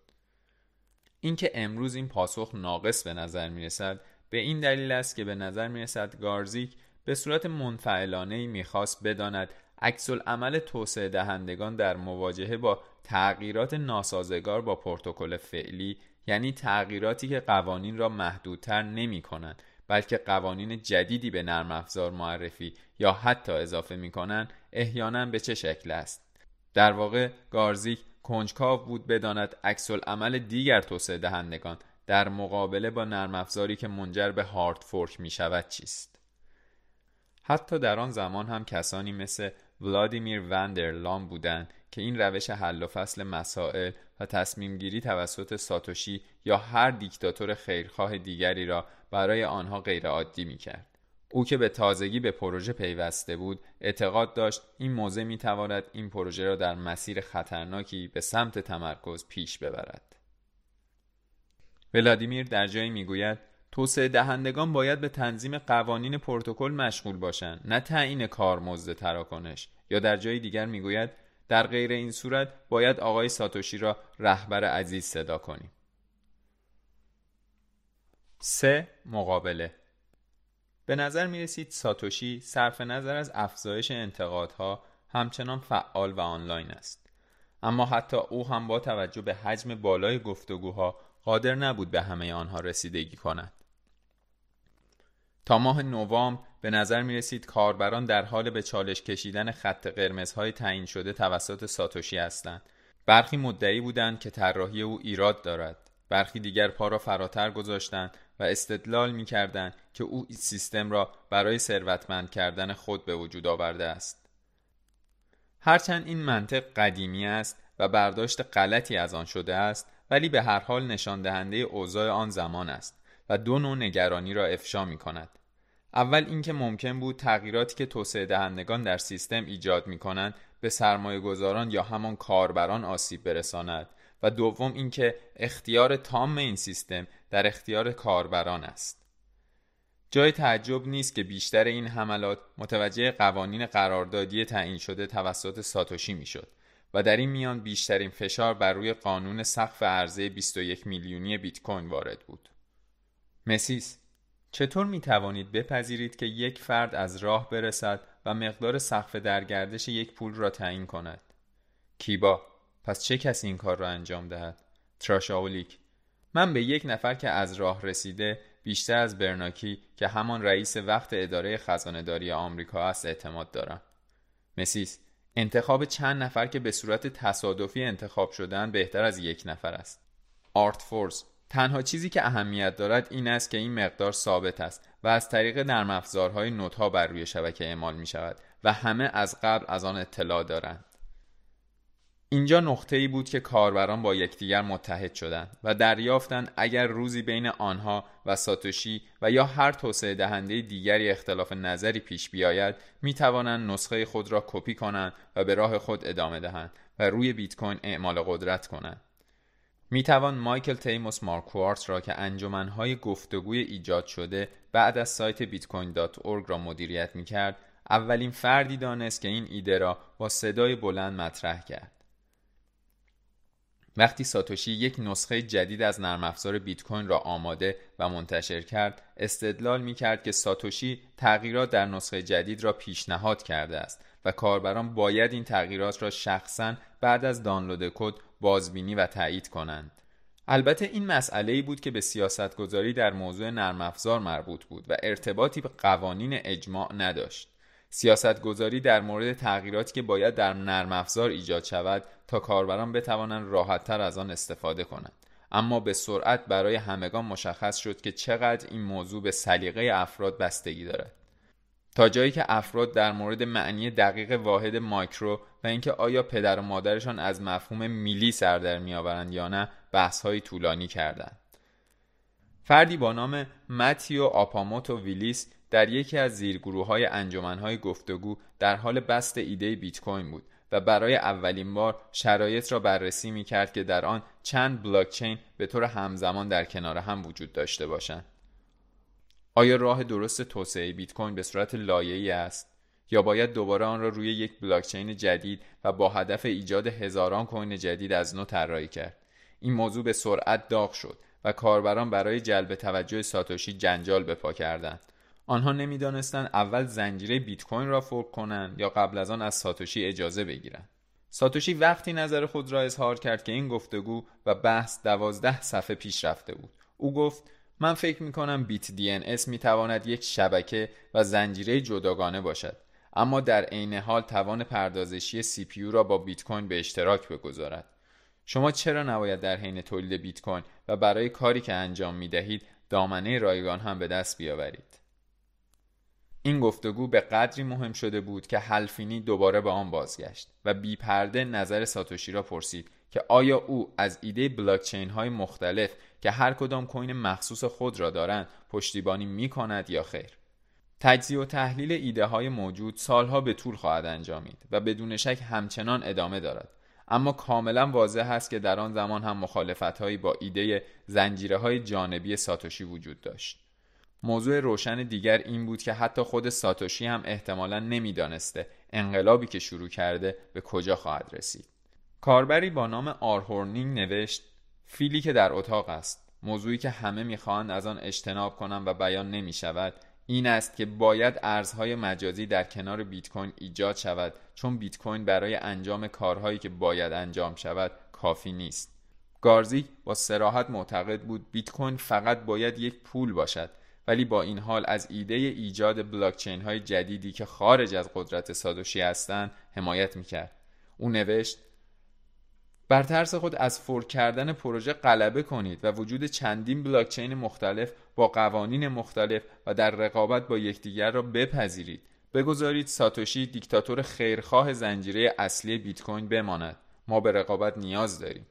اینکه امروز این پاسخ ناقص به نظر می رسد به این دلیل است که به نظر می رسد گارزیک به صورت منفعلانه ای می‌خواست بداند عکس عمل توسعه دهندگان در مواجهه با تغییرات ناسازگار با پروتکل فعلی یعنی تغییراتی که قوانین را محدودتر نمی کنند بلکه قوانین جدیدی به نرم افزار معرفی یا حتی اضافه می کنند احیانا به چه شکل است در واقع گارزیک کنجکاو بود بداند عکس عمل دیگر توسعه دهندگان در مقابله با نرم افزاری که منجر به هارد فورک می شود چیست حتی در آن زمان هم کسانی مثل ولادیمیر وندرلام بودند که این روش حل و فصل مسائل و تصمیم گیری توسط ساتوشی یا هر دیکتاتور خیرخواه دیگری را برای آنها غیرعادی می کرد. او که به تازگی به پروژه پیوسته بود اعتقاد داشت این موضع می تواند این پروژه را در مسیر خطرناکی به سمت تمرکز پیش ببرد. ولادیمیر در جایی می‌گوید توسعه دهندگان باید به تنظیم قوانین پروتکل مشغول باشند نه تعیین کارمزد تراکنش. یا در جای دیگر می‌گوید در غیر این صورت باید آقای ساتوشی را رهبر عزیز صدا کنیم. سه مقابله. به نظر می رسید ساتوشی صرف نظر از افزایش انتقادها همچنان فعال و آنلاین است اما حتی او هم با توجه به حجم بالای گفتگوها قادر نبود به همه آنها رسیدگی کند تا ماه نوامبر به نظر می رسید کاربران در حال به چالش کشیدن خط قرمزهای تعیین شده توسط ساتوشی هستند. برخی مدعی بودند که طراحی او ایراد دارد. برخی دیگر پا را فراتر گذاشتند و استدلال می کردند که او سیستم را برای ثروتمند کردن خود به وجود آورده است. هرچند این منطق قدیمی است و برداشت غلطی از آن شده است ولی به هر حال نشان دهنده اوضاع آن زمان است و دو نوع نگرانی را افشا می کند. اول اینکه ممکن بود تغییراتی که توسعه دهندگان در سیستم ایجاد می کنند به سرمایه گذاران یا همان کاربران آسیب برساند و دوم اینکه اختیار تام این سیستم در اختیار کاربران است. جای تعجب نیست که بیشتر این حملات متوجه قوانین قراردادی تعیین شده توسط ساتوشی می‌شد و در این میان بیشترین فشار بر روی قانون سقف عرضه 21 میلیونی بیت کوین وارد بود. مسیس چطور می توانید بپذیرید که یک فرد از راه برسد و مقدار سقف درگردش یک پول را تعیین کند؟ کیبا پس چه کسی این کار را انجام دهد؟ تراشاولیک من به یک نفر که از راه رسیده بیشتر از برناکی که همان رئیس وقت اداره خزانهداری آمریکا است اعتماد دارم. مسیس انتخاب چند نفر که به صورت تصادفی انتخاب شدن بهتر از یک نفر است. آرت فورس تنها چیزی که اهمیت دارد این است که این مقدار ثابت است و از طریق نرم افزارهای نوتها بر روی شبکه اعمال می شود و همه از قبل از آن اطلاع دارند. اینجا نقطه ای بود که کاربران با یکدیگر متحد شدند و دریافتند اگر روزی بین آنها و ساتوشی و یا هر توسعه دهنده دیگری اختلاف نظری پیش بیاید می توانند نسخه خود را کپی کنند و به راه خود ادامه دهند و روی بیت کوین اعمال قدرت کنند می توان مایکل تیموس مارکوارت را که انجمنهای گفتگوی ایجاد شده بعد از سایت دات را مدیریت می کرد اولین فردی دانست که این ایده را با صدای بلند مطرح کرد. وقتی ساتوشی یک نسخه جدید از نرم افزار بیت کوین را آماده و منتشر کرد، استدلال می کرد که ساتوشی تغییرات در نسخه جدید را پیشنهاد کرده است و کاربران باید این تغییرات را شخصا بعد از دانلود کد بازبینی و تایید کنند. البته این مسئله ای بود که به سیاستگذاری در موضوع نرم افزار مربوط بود و ارتباطی به قوانین اجماع نداشت. سیاستگذاری در مورد تغییراتی که باید در نرم افزار ایجاد شود تا کاربران بتوانند راحتتر از آن استفاده کنند. اما به سرعت برای همگان مشخص شد که چقدر این موضوع به سلیقه افراد بستگی دارد. تا جایی که افراد در مورد معنی دقیق واحد مایکرو و اینکه آیا پدر و مادرشان از مفهوم میلی سر در میآورند یا نه بحث های طولانی کردند. فردی با نام متیو آپاموتو ویلیس در یکی از زیرگروه های انجمن های گفتگو در حال بست ایده بیت کوین بود و برای اولین بار شرایط را بررسی می کرد که در آن چند بلاکچین به طور همزمان در کنار هم وجود داشته باشند. آیا راه درست توسعه بیت کوین به صورت لایه‌ای است؟ یا باید دوباره آن را روی یک بلاکچین جدید و با هدف ایجاد هزاران کوین جدید از نو طراحی کرد؟ این موضوع به سرعت داغ شد و کاربران برای جلب توجه ساتوشی جنجال به پا کردند. آنها نمی‌دانستند اول زنجیره بیت کوین را fork کنند یا قبل از آن از ساتوشی اجازه بگیرند. ساتوشی وقتی نظر خود را اظهار کرد که این گفتگو و بحث دوازده صفحه پیش رفته بود. او گفت من فکر می کنم BitDNS می تواند یک شبکه و زنجیره جداگانه باشد اما در عین حال توان پردازشی CPU را با بیت کوین به اشتراک بگذارد. شما چرا نباید در حین تولید بیت کوین و برای کاری که انجام می دهید دامنه رایگان هم به دست بیاورید؟ این گفتگو به قدری مهم شده بود که حلفینی دوباره به آن بازگشت و بی پرده نظر ساتوشی را پرسید که آیا او از ایده بلاکچین های مختلف که هر کدام کوین مخصوص خود را دارند پشتیبانی می کند یا خیر؟ تجزیه و تحلیل ایده های موجود سالها به طول خواهد انجامید و بدون شک همچنان ادامه دارد. اما کاملا واضح است که در آن زمان هم مخالفت هایی با ایده زنجیره های جانبی ساتوشی وجود داشت. موضوع روشن دیگر این بود که حتی خود ساتوشی هم احتمالا نمی‌دانسته انقلابی که شروع کرده به کجا خواهد رسید. کاربری با نام rhorning نوشت فیلی که در اتاق است موضوعی که همه می‌خواهند از آن اجتناب کنند و بیان نمی شود این است که باید ارزهای مجازی در کنار بیت کوین ایجاد شود چون بیت کوین برای انجام کارهایی که باید انجام شود کافی نیست. گارزی با سراحت معتقد بود بیت کوین فقط باید یک پول باشد ولی با این حال از ایده ایجاد بلاکچین های جدیدی که خارج از قدرت سادوشی هستند حمایت می‌کرد. او نوشت بر ترس خود از فورک کردن پروژه غلبه کنید و وجود چندین بلاکچین مختلف با قوانین مختلف و در رقابت با یکدیگر را بپذیرید. بگذارید ساتوشی دیکتاتور خیرخواه زنجیره اصلی بیت کوین بماند. ما به رقابت نیاز داریم.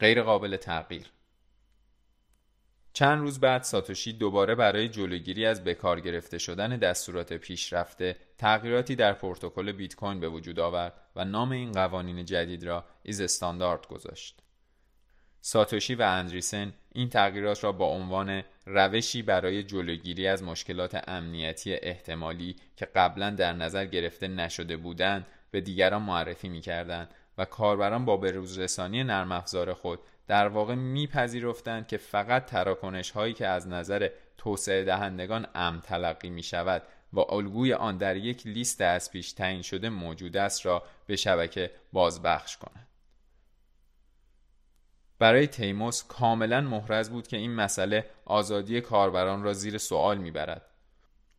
غیر قابل تغییر. چند روز بعد ساتوشی دوباره برای جلوگیری از بکار گرفته شدن دستورات پیشرفته تغییراتی در پروتکل بیت کوین به وجود آورد و نام این قوانین جدید را ایز استاندارد گذاشت. ساتوشی و اندریسن این تغییرات را با عنوان روشی برای جلوگیری از مشکلات امنیتی احتمالی که قبلا در نظر گرفته نشده بودند به دیگران معرفی می و کاربران با بروز رسانی نرم افزار خود در واقع میپذیرفتند که فقط تراکنش هایی که از نظر توسعه دهندگان امن تلقی می شود و الگوی آن در یک لیست از پیش تعیین شده موجود است را به شبکه بازبخش کنند. برای تیموس کاملا محرز بود که این مسئله آزادی کاربران را زیر سوال می‌برد.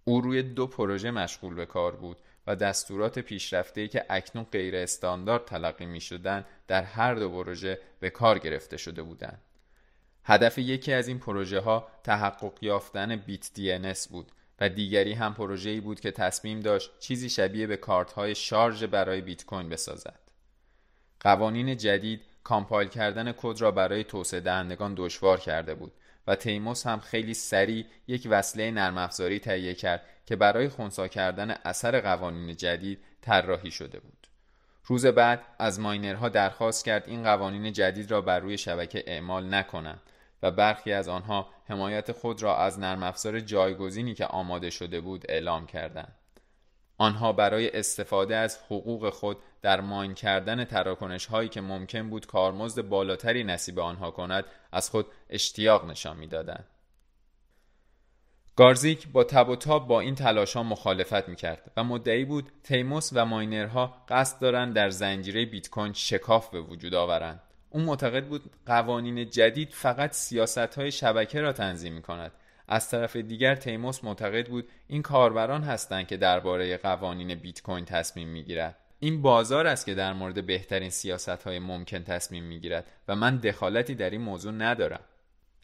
او روی دو پروژه مشغول به کار بود و دستورات پیشرفته که اکنون غیر استاندارد تلقی می شدن در هر دو پروژه به کار گرفته شده بودند. هدف یکی از این پروژه ها تحقق یافتن بیت‌دی‌ان‌اس بود و دیگری هم پروژه‌ای بود که تصمیم داشت چیزی شبیه به کارت های شارژ برای بیت کوین بسازد. قوانین جدید کامپایل کردن کد را برای توسعه دهندگان دشوار کرده بود و تیموس هم خیلی سریع یک وصله نرم افزاری تهیه کرد که برای خونسا کردن اثر قوانین جدید طراحی شده بود. روز بعد از ماینرها درخواست کرد این قوانین جدید را بر روی شبکه اعمال نکنند و برخی از آنها حمایت خود را از نرم افزار جایگزینی که آماده شده بود اعلام کردند. آنها برای استفاده از حقوق خود در ماین کردن تراکنش هایی که ممکن بود کارمزد بالاتری نصیب آنها کند از خود اشتیاق نشان می‌دادند. گارزیک با تب و تاب با این تلاش ها مخالفت می‌کرد و مدعی بود تیموس و ماینرها قصد دارند در زنجیره بیت کوین شکاف به وجود آورند. او معتقد بود قوانین جدید فقط سیاست های شبکه را تنظیم می کند. از طرف دیگر تیموس معتقد بود این کاربران هستند که درباره قوانین بیت کوین تصمیم می گیرد. این بازار است که در مورد بهترین سیاست های ممکن تصمیم می گیرد و من دخالتی در این موضوع ندارم.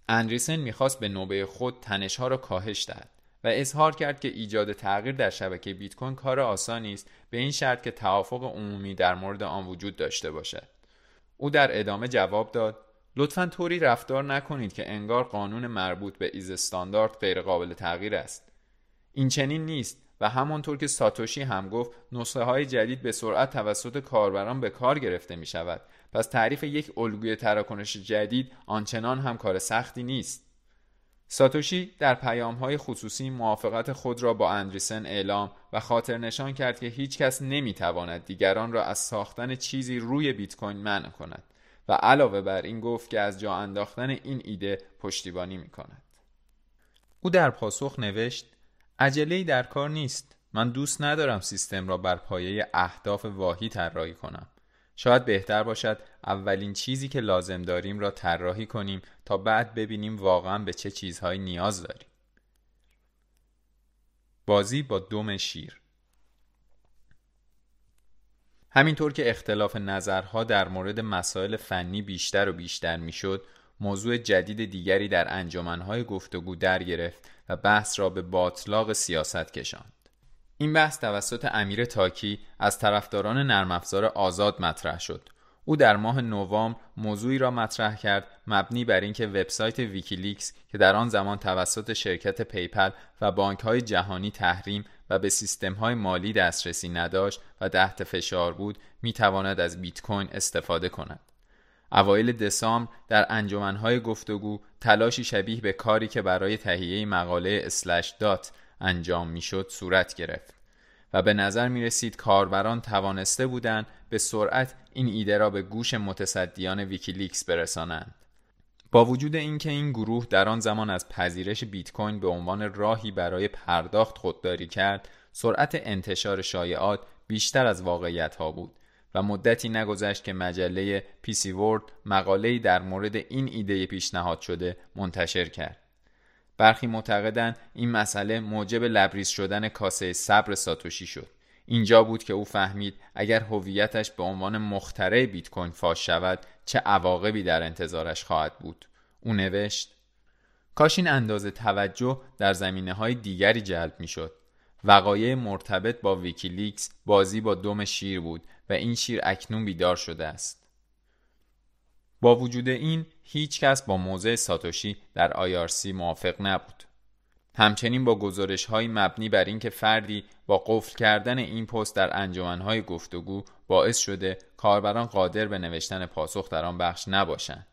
اندریسن می‌خواست به نوبه خود تنشها را کاهش دهد و اظهار کرد که ایجاد تغییر در شبکه بیت کوین کار آسانی است به این شرط که توافق عمومی در مورد آن وجود داشته باشد. او در ادامه جواب داد لطفا طوری رفتار نکنید که انگار قانون مربوط به isStandard غیرقابل تغییر است. این چنین نیست و همانطور که ساتوشی هم گفت نسخه های جدید به سرعت توسط کاربران به کار گرفته می شود پس تعریف یک الگوی تراکنش جدید آنچنان هم کار سختی نیست. ساتوشی در پیام های خصوصی موافقت خود را با اندریسن اعلام و خاطر نشان کرد که هیچ کس نمی تواند دیگران را از ساختن چیزی روی بیت کوین منع کند و علاوه بر این گفت که از جا انداختن این ایده پشتیبانی می کند. او در پاسخ نوشت عجله در کار نیست. من دوست ندارم سیستم را بر پایه اهداف واهی طراحی کنم. شاید بهتر باشد اولین چیزی که لازم داریم را طراحی کنیم تا بعد ببینیم واقعا به چه چیزهایی نیاز داریم. بازی با دم شیر. همینطور که اختلاف نظرها در مورد مسائل فنی بیشتر و بیشتر می‌شد موضوع جدید دیگری در انجمنهای گفتگو در گرفت و بحث را به باتلاق سیاست کشاند. این بحث توسط امیر تاکی از طرفداران نرم افزار آزاد مطرح شد او در ماه نوامبر موضوعی را مطرح کرد مبنی بر اینکه وبسایت ویکیلیکس که در آن زمان توسط شرکت پی‌پل و بانک های جهانی تحریم و به سیستم های مالی دسترسی نداشت و تحت فشار بود می تواند از بیت کوین استفاده کند. اوایل دسامبر در انجمنهای گفتگو تلاشی شبیه به کاری که برای تهیه مقاله اسلش دات انجام می‌شد صورت گرفت و به نظر می رسید کاربران توانسته بودند به سرعت این ایده را به گوش متصدیان ویکیلیکس برسانند. با وجود اینکه این گروه در آن زمان از پذیرش بیت کوین به عنوان راهی برای پرداخت خودداری کرد، سرعت انتشار شایعات بیشتر از واقعیت ها بود و مدتی نگذشت که مجله پیسی ورد مقاله‌ای در مورد این ایده پیشنهاد شده منتشر کرد. برخی معتقدند این مسئله موجب لبریز شدن کاسه صبر ساتوشی شد. اینجا بود که او فهمید اگر هویتش به عنوان مخترع بیت کوین فاش شود چه عواقبی در انتظارش خواهد بود. او نوشت کاش این اندازه توجه در زمینه های دیگری جلب می شد. وقایع مرتبط با ویکیلیکس بازی با دم شیر بود و این شیر اکنون بیدار شده است. با وجود این هیچ کس با موضع ساتوشی در IRC موافق نبود. همچنین با گزارش های مبنی بر اینکه فردی با قفل کردن این پست در انجمنهای گفتگو باعث شده کاربران قادر به نوشتن پاسخ در آن بخش نباشند.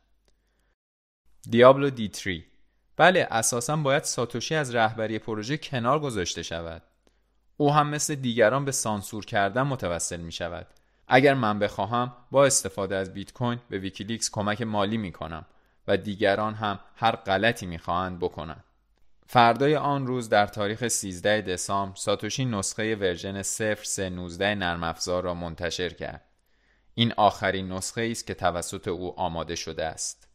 دیابلو دی 3 بله اساسا باید ساتوشی از رهبری پروژه کنار گذاشته شود. او هم مثل دیگران به سانسور کردن متوسل می شود اگر من بخواهم با استفاده از بیت کوین به ویکیلیکس کمک مالی می کنم و دیگران هم هر غلطی می خواهند بکنند. فردای آن روز در تاریخ 13 دسامبر ساتوشی نسخه ورژن 0319 نرم افزار را منتشر کرد. این آخرین نسخه است که توسط او آماده شده است.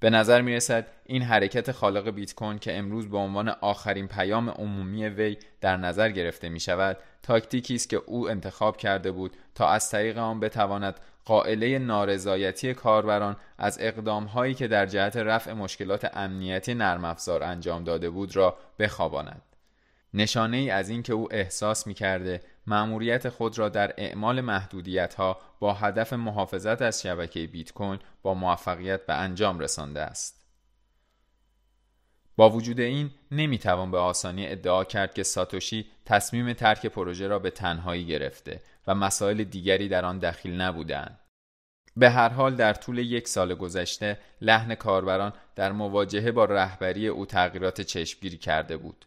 به نظر می رسد این حرکت خالق بیت کوین که امروز به عنوان آخرین پیام عمومی وی در نظر گرفته می شود تاکتیکی است که او انتخاب کرده بود تا از طریق آن بتواند قائله نارضایتی کاربران از اقدامهایی که در جهت رفع مشکلات امنیتی نرم افزار انجام داده بود را بخواباند. نشانه ای از اینکه او احساس می کرده مأموریت خود را در اعمال محدودیت ها با هدف محافظت از شبکه بیت کوین با موفقیت به انجام رسانده است. با وجود این نمی‌توان به آسانی ادعا کرد که ساتوشی تصمیم ترک پروژه را به تنهایی گرفته و مسائل دیگری در آن دخیل نبودند. به هر حال در طول یک سال گذشته لحن کاربران در مواجهه با رهبری او تغییرات چشمگیری کرده بود.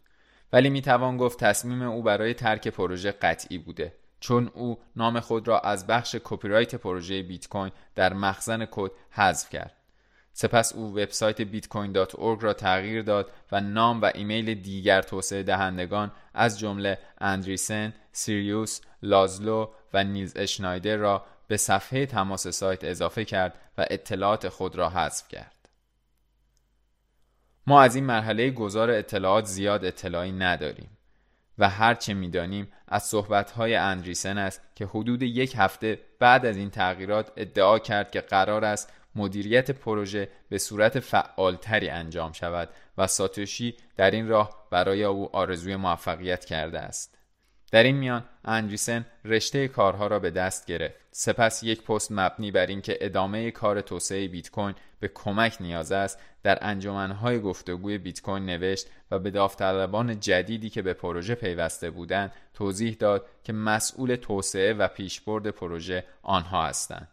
ولی می‌توان گفت تصمیم او برای ترک پروژه قطعی بوده چون او نام خود را از بخش کپی پروژه بیت کوین در مخزن کد حذف کرد. سپس او وبسایت کوین را تغییر داد و نام و ایمیل دیگر توسعه دهندگان از جمله اندریسن، سیریوس، لازلو و نیز اشنایدر را به صفحه تماس سایت اضافه کرد و اطلاعات خود را حذف کرد. ما از این مرحله گذار اطلاعات زیاد اطلاعی نداریم و هرچه می‌دانیم از صحبتهای اندریسن است که حدود یک هفته بعد از این تغییرات ادعا کرد که قرار است مدیریت پروژه به صورت فعالتری انجام شود و ساتوشی در این راه برای او آرزوی موفقیت کرده است. در این میان اندریسن رشته کارها را به دست گرفت سپس یک پست مبنی بر اینکه ادامه کار توسعه بیت کوین به کمک نیاز است در انجمنهای گفتگوی بیت کوین نوشت و به داوطلبان جدیدی که به پروژه پیوسته بودند توضیح داد که مسئول توسعه و پیشبرد پروژه آنها هستند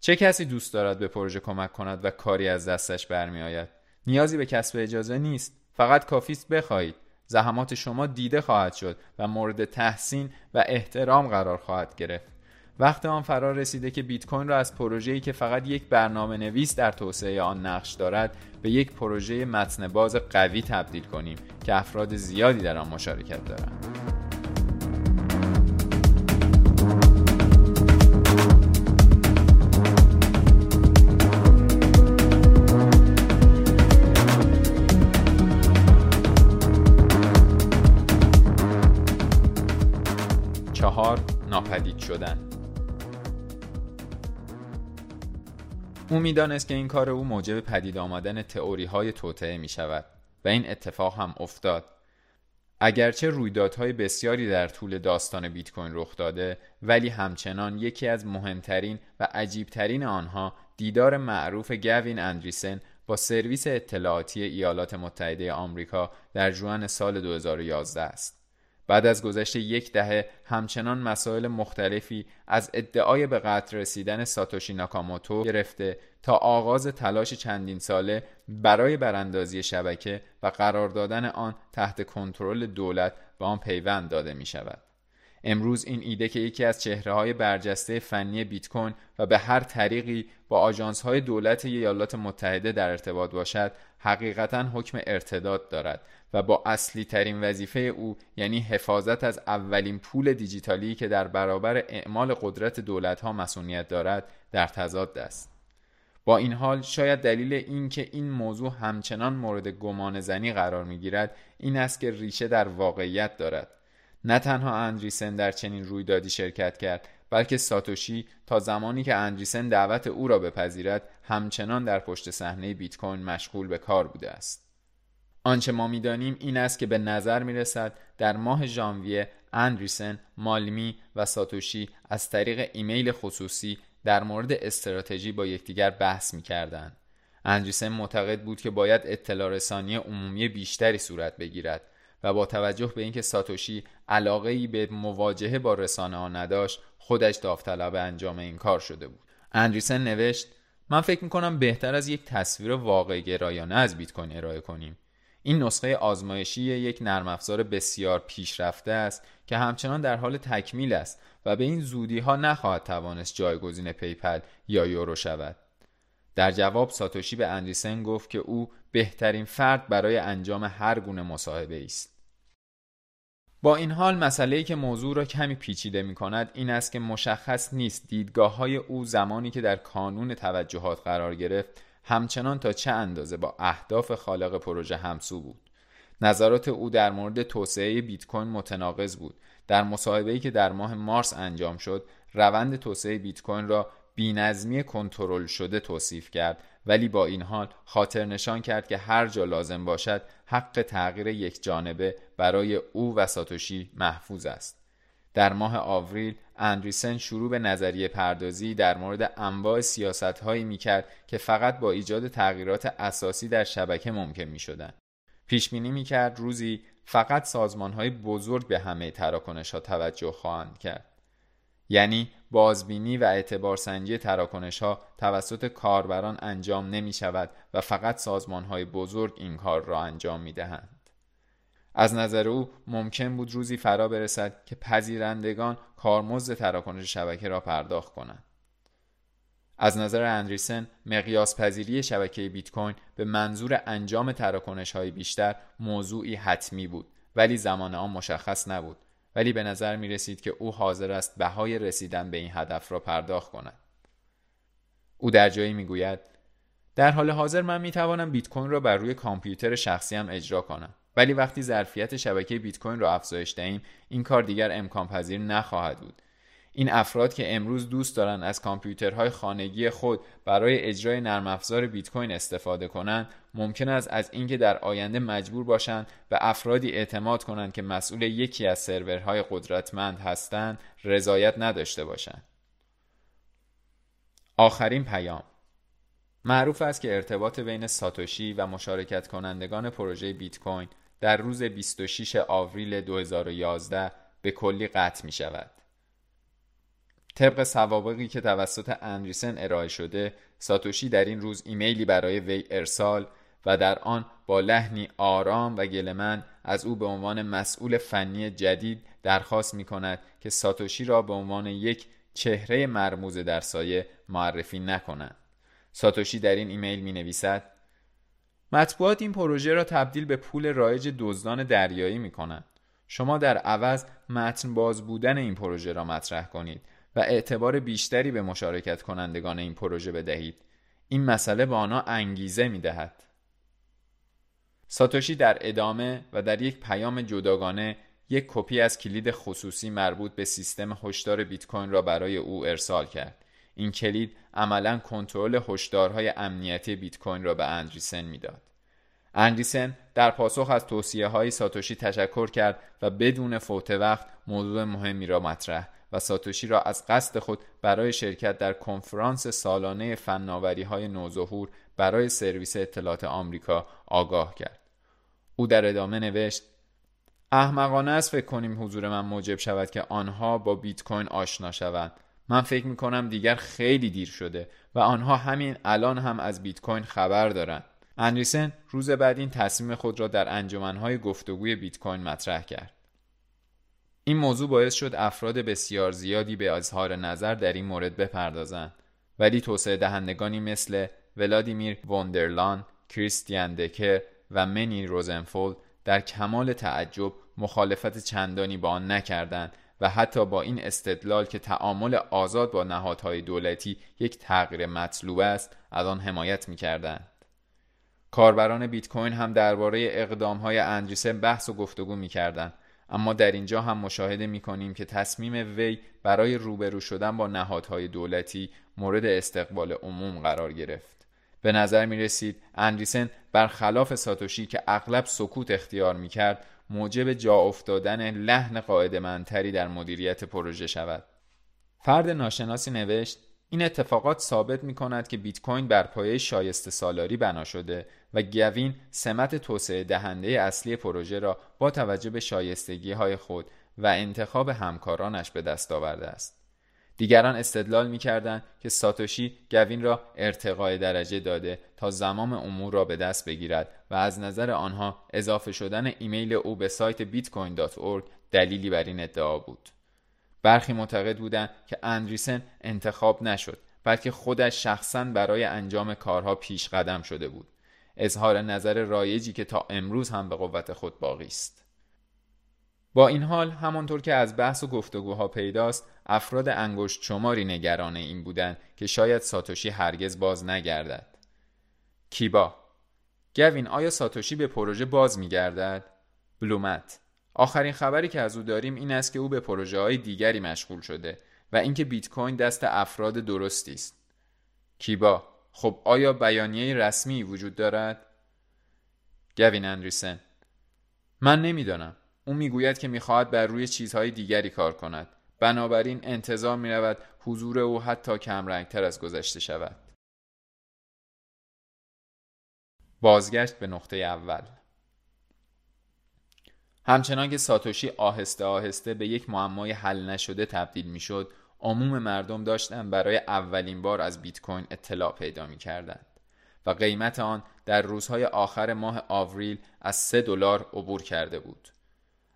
چه کسی دوست دارد به پروژه کمک کند و کاری از دستش برمیآید؟ نیازی به کسب اجازه نیست. فقط کافی است بخواهید. زحمات شما دیده خواهد شد و مورد تحسین و احترام قرار خواهد گرفت. وقت آن فرا رسیده که بیت کوین را از پروژه‌ای که فقط یک برنامه نویس در توسعه آن نقش دارد به یک پروژه متن باز قوی تبدیل کنیم که افراد زیادی در آن مشارکت دارند. ناپدید شدن. او می‌دانست که این کار او موجب پدید آمدن تئوری های توطعه می شود و این اتفاق هم افتاد. اگرچه رویدادهای بسیاری در طول داستان بیت کوین رخ داده ولی همچنان یکی از مهمترین و عجیبترین آنها دیدار معروف گوین اندریسن با سرویس اطلاعاتی ایالات متحده آمریکا در جوان سال 2011 است. بعد از گذشت یک دهه همچنان مسائل مختلفی از ادعای به قتل رسیدن ساتوشی ناکاموتو گرفته تا آغاز تلاش چندین ساله برای براندازی شبکه و قرار دادن آن تحت کنترل دولت به آن پیوند داده می شود. امروز این ایده که یکی از چهره های برجسته فنی بیت کوین و به هر طریقی با آژانس های دولت ایالات متحده در ارتباط باشد حقیقتا حکم ارتداد دارد و با اصلی ترین وظیفه او یعنی حفاظت از اولین پول دیجیتالی که در برابر اعمال قدرت دولت ها مسئولیت دارد در تضاد است. با این حال شاید دلیل اینکه این موضوع همچنان مورد گمان زنی قرار می گیرد این است که ریشه در واقعیت دارد. نه تنها اندریسن در چنین رویدادی شرکت کرد بلکه ساتوشی تا زمانی که اندریسن دعوت او را بپذیرد همچنان در پشت صحنه بیت کوین مشغول به کار بوده است آنچه ما می‌دانیم این است که به نظر می رسد در ماه ژانویه اندریسن، مالمی و ساتوشی از طریق ایمیل خصوصی در مورد استراتژی با یکدیگر بحث می کردن. اندریسن معتقد بود که باید اطلاع رسانی عمومی بیشتری صورت بگیرد و با توجه به اینکه ساتوشی علاقه ای به مواجهه با رسانه ها نداشت خودش داوطلب انجام این کار شده بود. اندریسن نوشت من فکر می کنم بهتره یک تصویر واقع گرایانه از بیت کوین ارائه کنیم این نسخه آزمایشی یک نرم افزار بسیار پیشرفته است که همچنان در حال تکمیل است و به این زودی ها نخواهد توانست جایگزین پی‌پل یا یورو شود. در جواب ساتوشی به اندریسن گفت که او بهترین فرد برای انجام هر گونه مصاحبه است. با این حال مسئله که موضوع را کمی پیچیده می کند این است که مشخص نیست دیدگاه های او زمانی که در کانون توجهات قرار گرفت همچنان تا چه اندازه با اهداف خالق پروژه همسو بود نظرات او در مورد توسعه بیت کوین متناقض بود در مصاحبه‌ای که در ماه مارس انجام شد روند توسعه بیت کوین را بینظمی کنترل شده توصیف کرد ولی با این حال خاطر نشان کرد که هر جا لازم باشد حق تغییر یک جانبه برای او و ساتوشی محفوظ است در ماه آوریل اندریسن شروع به نظریه پردازی در مورد انواع سیاست هایی می کرد که فقط با ایجاد تغییرات اساسی در شبکه ممکن می شدن. پیش بینی می‌کرد روزی فقط سازمان های بزرگ به همه تراکنش ها توجه خواهند کرد یعنی بازبینی و اعتبار سنجی تراکنش ها توسط کاربران انجام نمی شود و فقط سازمان های بزرگ این کار را انجام می دهند. از نظر او ممکن بود روزی فرا برسد که پذیرندگان کارمزد تراکنش شبکه را پرداخت کنند. از نظر اندریسن مقیاس پذیری شبکه بیت کوین به منظور انجام تراکنش های بیشتر موضوعی حتمی بود ولی زمان آن مشخص نبود ولی به نظر می رسید که او حاضر است بهای رسیدن به این هدف را پرداخت کند. او در جایی می گوید در حال حاضر من می توانم بیت کوین را بر روی کامپیوتر شخصی هم اجرا کنم. ولی وقتی ظرفیت شبکه بیت کوین را افزایش دهیم این کار دیگر امکان پذیر نخواهد بود. این افراد که امروز دوست دارند از کامپیوترهای خانگی خود برای اجرای نرم افزار بیت کوین استفاده کنند ممکن است از اینکه در آینده مجبور باشند به افرادی اعتماد کنند که مسئول یکی از سرورهای قدرتمند هستند رضایت نداشته باشند آخرین پیام معروف است که ارتباط بین ساتوشی و مشارکت کنندگان پروژه بیت کوین در روز 26 آوریل 2011 به کلی قطع می شود. طبق سوابقی که توسط اندریسن ارائه شده ساتوشی در این روز ایمیلی برای وی ارسال و در آن با لحنی آرام و گلمن از او به عنوان مسئول فنی جدید درخواست می کند که ساتوشی را به عنوان یک چهره مرموز در سایه معرفی نکنند. ساتوشی در این ایمیل می نویسد مطبوعات این پروژه را تبدیل به پول رایج دزدان دریایی می کنند. شما در عوض متن باز بودن این پروژه را مطرح کنید و اعتبار بیشتری به مشارکت کنندگان این پروژه بدهید این مسئله به آنها انگیزه می دهد. ساتوشی در ادامه و در یک پیام جداگانه یک کپی از کلید خصوصی مربوط به سیستم هشدار بیت کوین را برای او ارسال کرد. این کلید عملا کنترل هشدارهای امنیتی بیت کوین را به اندریسن می‌داد. اندریسن در پاسخ از توصیه های ساتوشی تشکر کرد و بدون فوت وقت موضوع مهمی را مطرح و ساتوشی را از قصد خود برای شرکت در کنفرانس سالانه فناوری های نوظهور برای سرویس اطلاعات آمریکا آگاه کرد. او در ادامه نوشت احمقانه است فکر کنیم حضور من موجب شود که آنها با بیت کوین آشنا شوند. من فکر می کنم دیگر خیلی دیر شده و آنها همین الان هم از بیت کوین خبر دارند. اندریسن روز بعد این تصمیم خود را در انجمنهای گفتگوی بیت کوین مطرح کرد. این موضوع باعث شد افراد بسیار زیادی به اظهار نظر در این مورد بپردازند ولی توسعه دهندگانی مثل ولادیمیر وندرلان، کریستیان دکر و منی روزنفولد در کمال تعجب مخالفت چندانی با آن نکردند و حتی با این استدلال که تعامل آزاد با نهادهای دولتی یک تغییر مطلوب است از آن حمایت می‌کردند کاربران بیت کوین هم درباره اقدامهای اندریسن بحث و گفتگو می‌کردند اما در اینجا هم مشاهده می کنیم که تصمیم وی برای روبرو شدن با نهادهای دولتی مورد استقبال عموم قرار گرفت. به نظر می رسید اندریسن برخلاف ساتوشی که اغلب سکوت اختیار می کرد موجب جا افتادن لحن قاعدمندتری در مدیریت پروژه شود. فرد ناشناسی نوشت این اتفاقات ثابت می کند که بیت کوین بر پایه شایسته سالاری بنا شده و گوین سمت توسعه دهنده اصلی پروژه را با توجه به شایستگی های خود و انتخاب همکارانش به دست آورده است. دیگران استدلال می کردن که ساتوشی گوین را ارتقای درجه داده تا زمام امور را به دست بگیرد و از نظر آنها اضافه شدن ایمیل او به سایت bitcoin.org دلیلی بر این ادعا بود. برخی معتقد بودند که اندریسن انتخاب نشد بلکه خودش شخصا برای انجام کارها پیش قدم شده بود اظهار نظر رایجی که تا امروز هم به قوت خود باقی است با این حال همانطور که از بحث و گفتگوها پیداست افراد انگشت شماری نگران این بودند که شاید ساتوشی هرگز باز نگردد کیبا گوین آیا ساتوشی به پروژه باز میگردد بلومت آخرین خبری که از او داریم این است که او به پروژه های دیگری مشغول شده و اینکه بیت کوین دست افراد درستی است. کیبا خب آیا بیانیه رسمی وجود دارد؟ گوین اندریسن من نمی‌دانم. او می‌گوید که می‌خواهد بر روی چیزهای دیگری کار کند. بنابراین انتظار می رود حضور او حتی کمرنگتر از گذشته شود. بازگشت به نقطه اول همچنان که ساتوشی آهسته آهسته به یک معمای حل نشده تبدیل می شد عموم مردم داشتن برای اولین بار از بیت کوین اطلاع پیدا می کردند و قیمت آن در روزهای آخر ماه آوریل از سه دلار عبور کرده بود.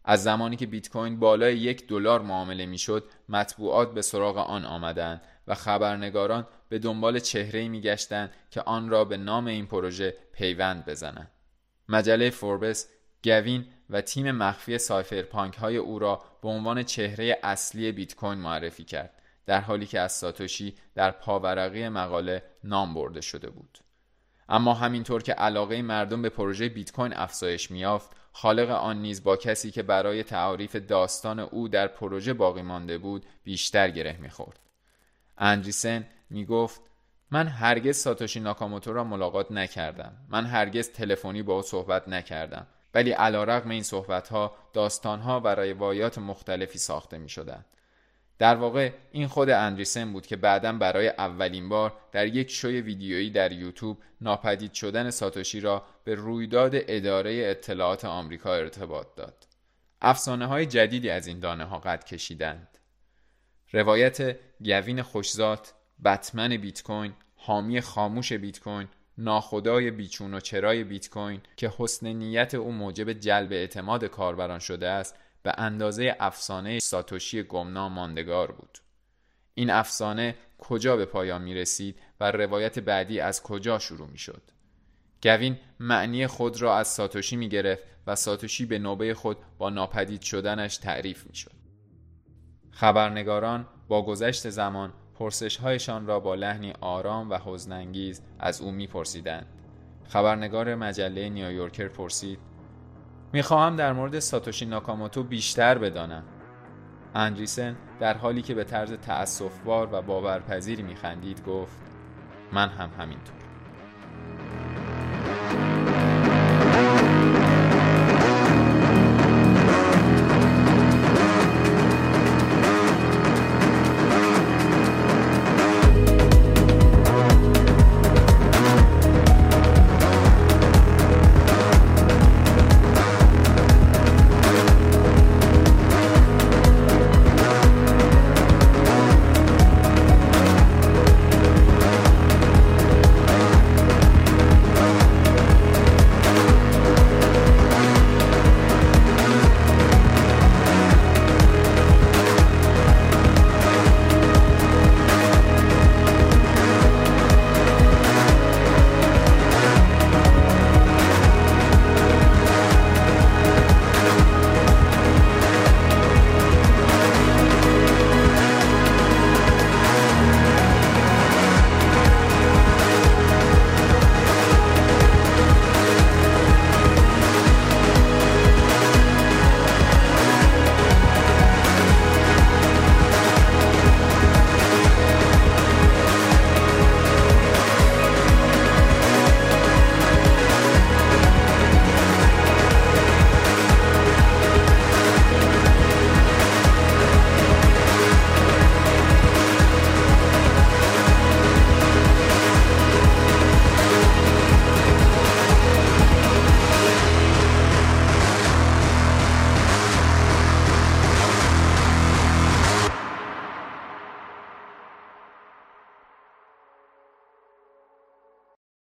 از زمانی که بیت کوین بالای یک دلار معامله می‌شد مطبوعات به سراغ آن آمدند و خبرنگاران به دنبال چهره‌ای میگشتند که آن را به نام این پروژه پیوند بزنند. مجله فوربس گوین و تیم مخفی سایفرپانک های او را به عنوان چهره اصلی بیت کوین معرفی کرد در حالی که از ساتوشی در پاورقی مقاله نام برده شده بود. اما همینطور که علاقه مردم به پروژه بیت کوین افزایش میافت خالق آن نیز با کسی که برای تعریف داستان او در پروژه باقی مانده بود بیشتر گره می‌خورد. اندریسن می‌گفت من هرگز ساتوشی ناکاموتو را ملاقات نکردم. من هرگز تلفنی با او صحبت نکردم. ولی علیرغم این صحبتها داستانها و روایات مختلفی ساخته می شدن. در واقع این خود اندریسن بود که بعدا برای اولین بار در یک شوی ویدیویی در یوتیوب ناپدید شدن ساتوشی را به رویداد اداره اطلاعات آمریکا ارتباط داد. افسانه های جدیدی از این دانه ها قد کشیدند. روایت گوین خوشزات، بتمن بیت کوین، حامی خاموش بیت کوین، ناخدای بیچون و چرای بیت کوین که حسن نیت او موجب جلب اعتماد کاربران شده است به اندازه افسانه ساتوشی گمنام ماندگار بود. این افسانه کجا به پایان می رسید و روایت بعدی از کجا شروع می شد گوین معنی خود را از ساتوشی می گرفت و ساتوشی به نوبه خود با ناپدید شدنش تعریف می شد خبرنگاران با گذشت زمان پرسشهایشان را با لحنی آرام و حزنانگیز از او میپرسیدند. خبرنگار مجله نیویورکر پرسید می‌خواهم در مورد ساتوشی ناکاموتو بیشتر بدانم. اندریسن در حالی که به طرز تأسفبار و باورپذیری میخندید گفت من هم همینطور.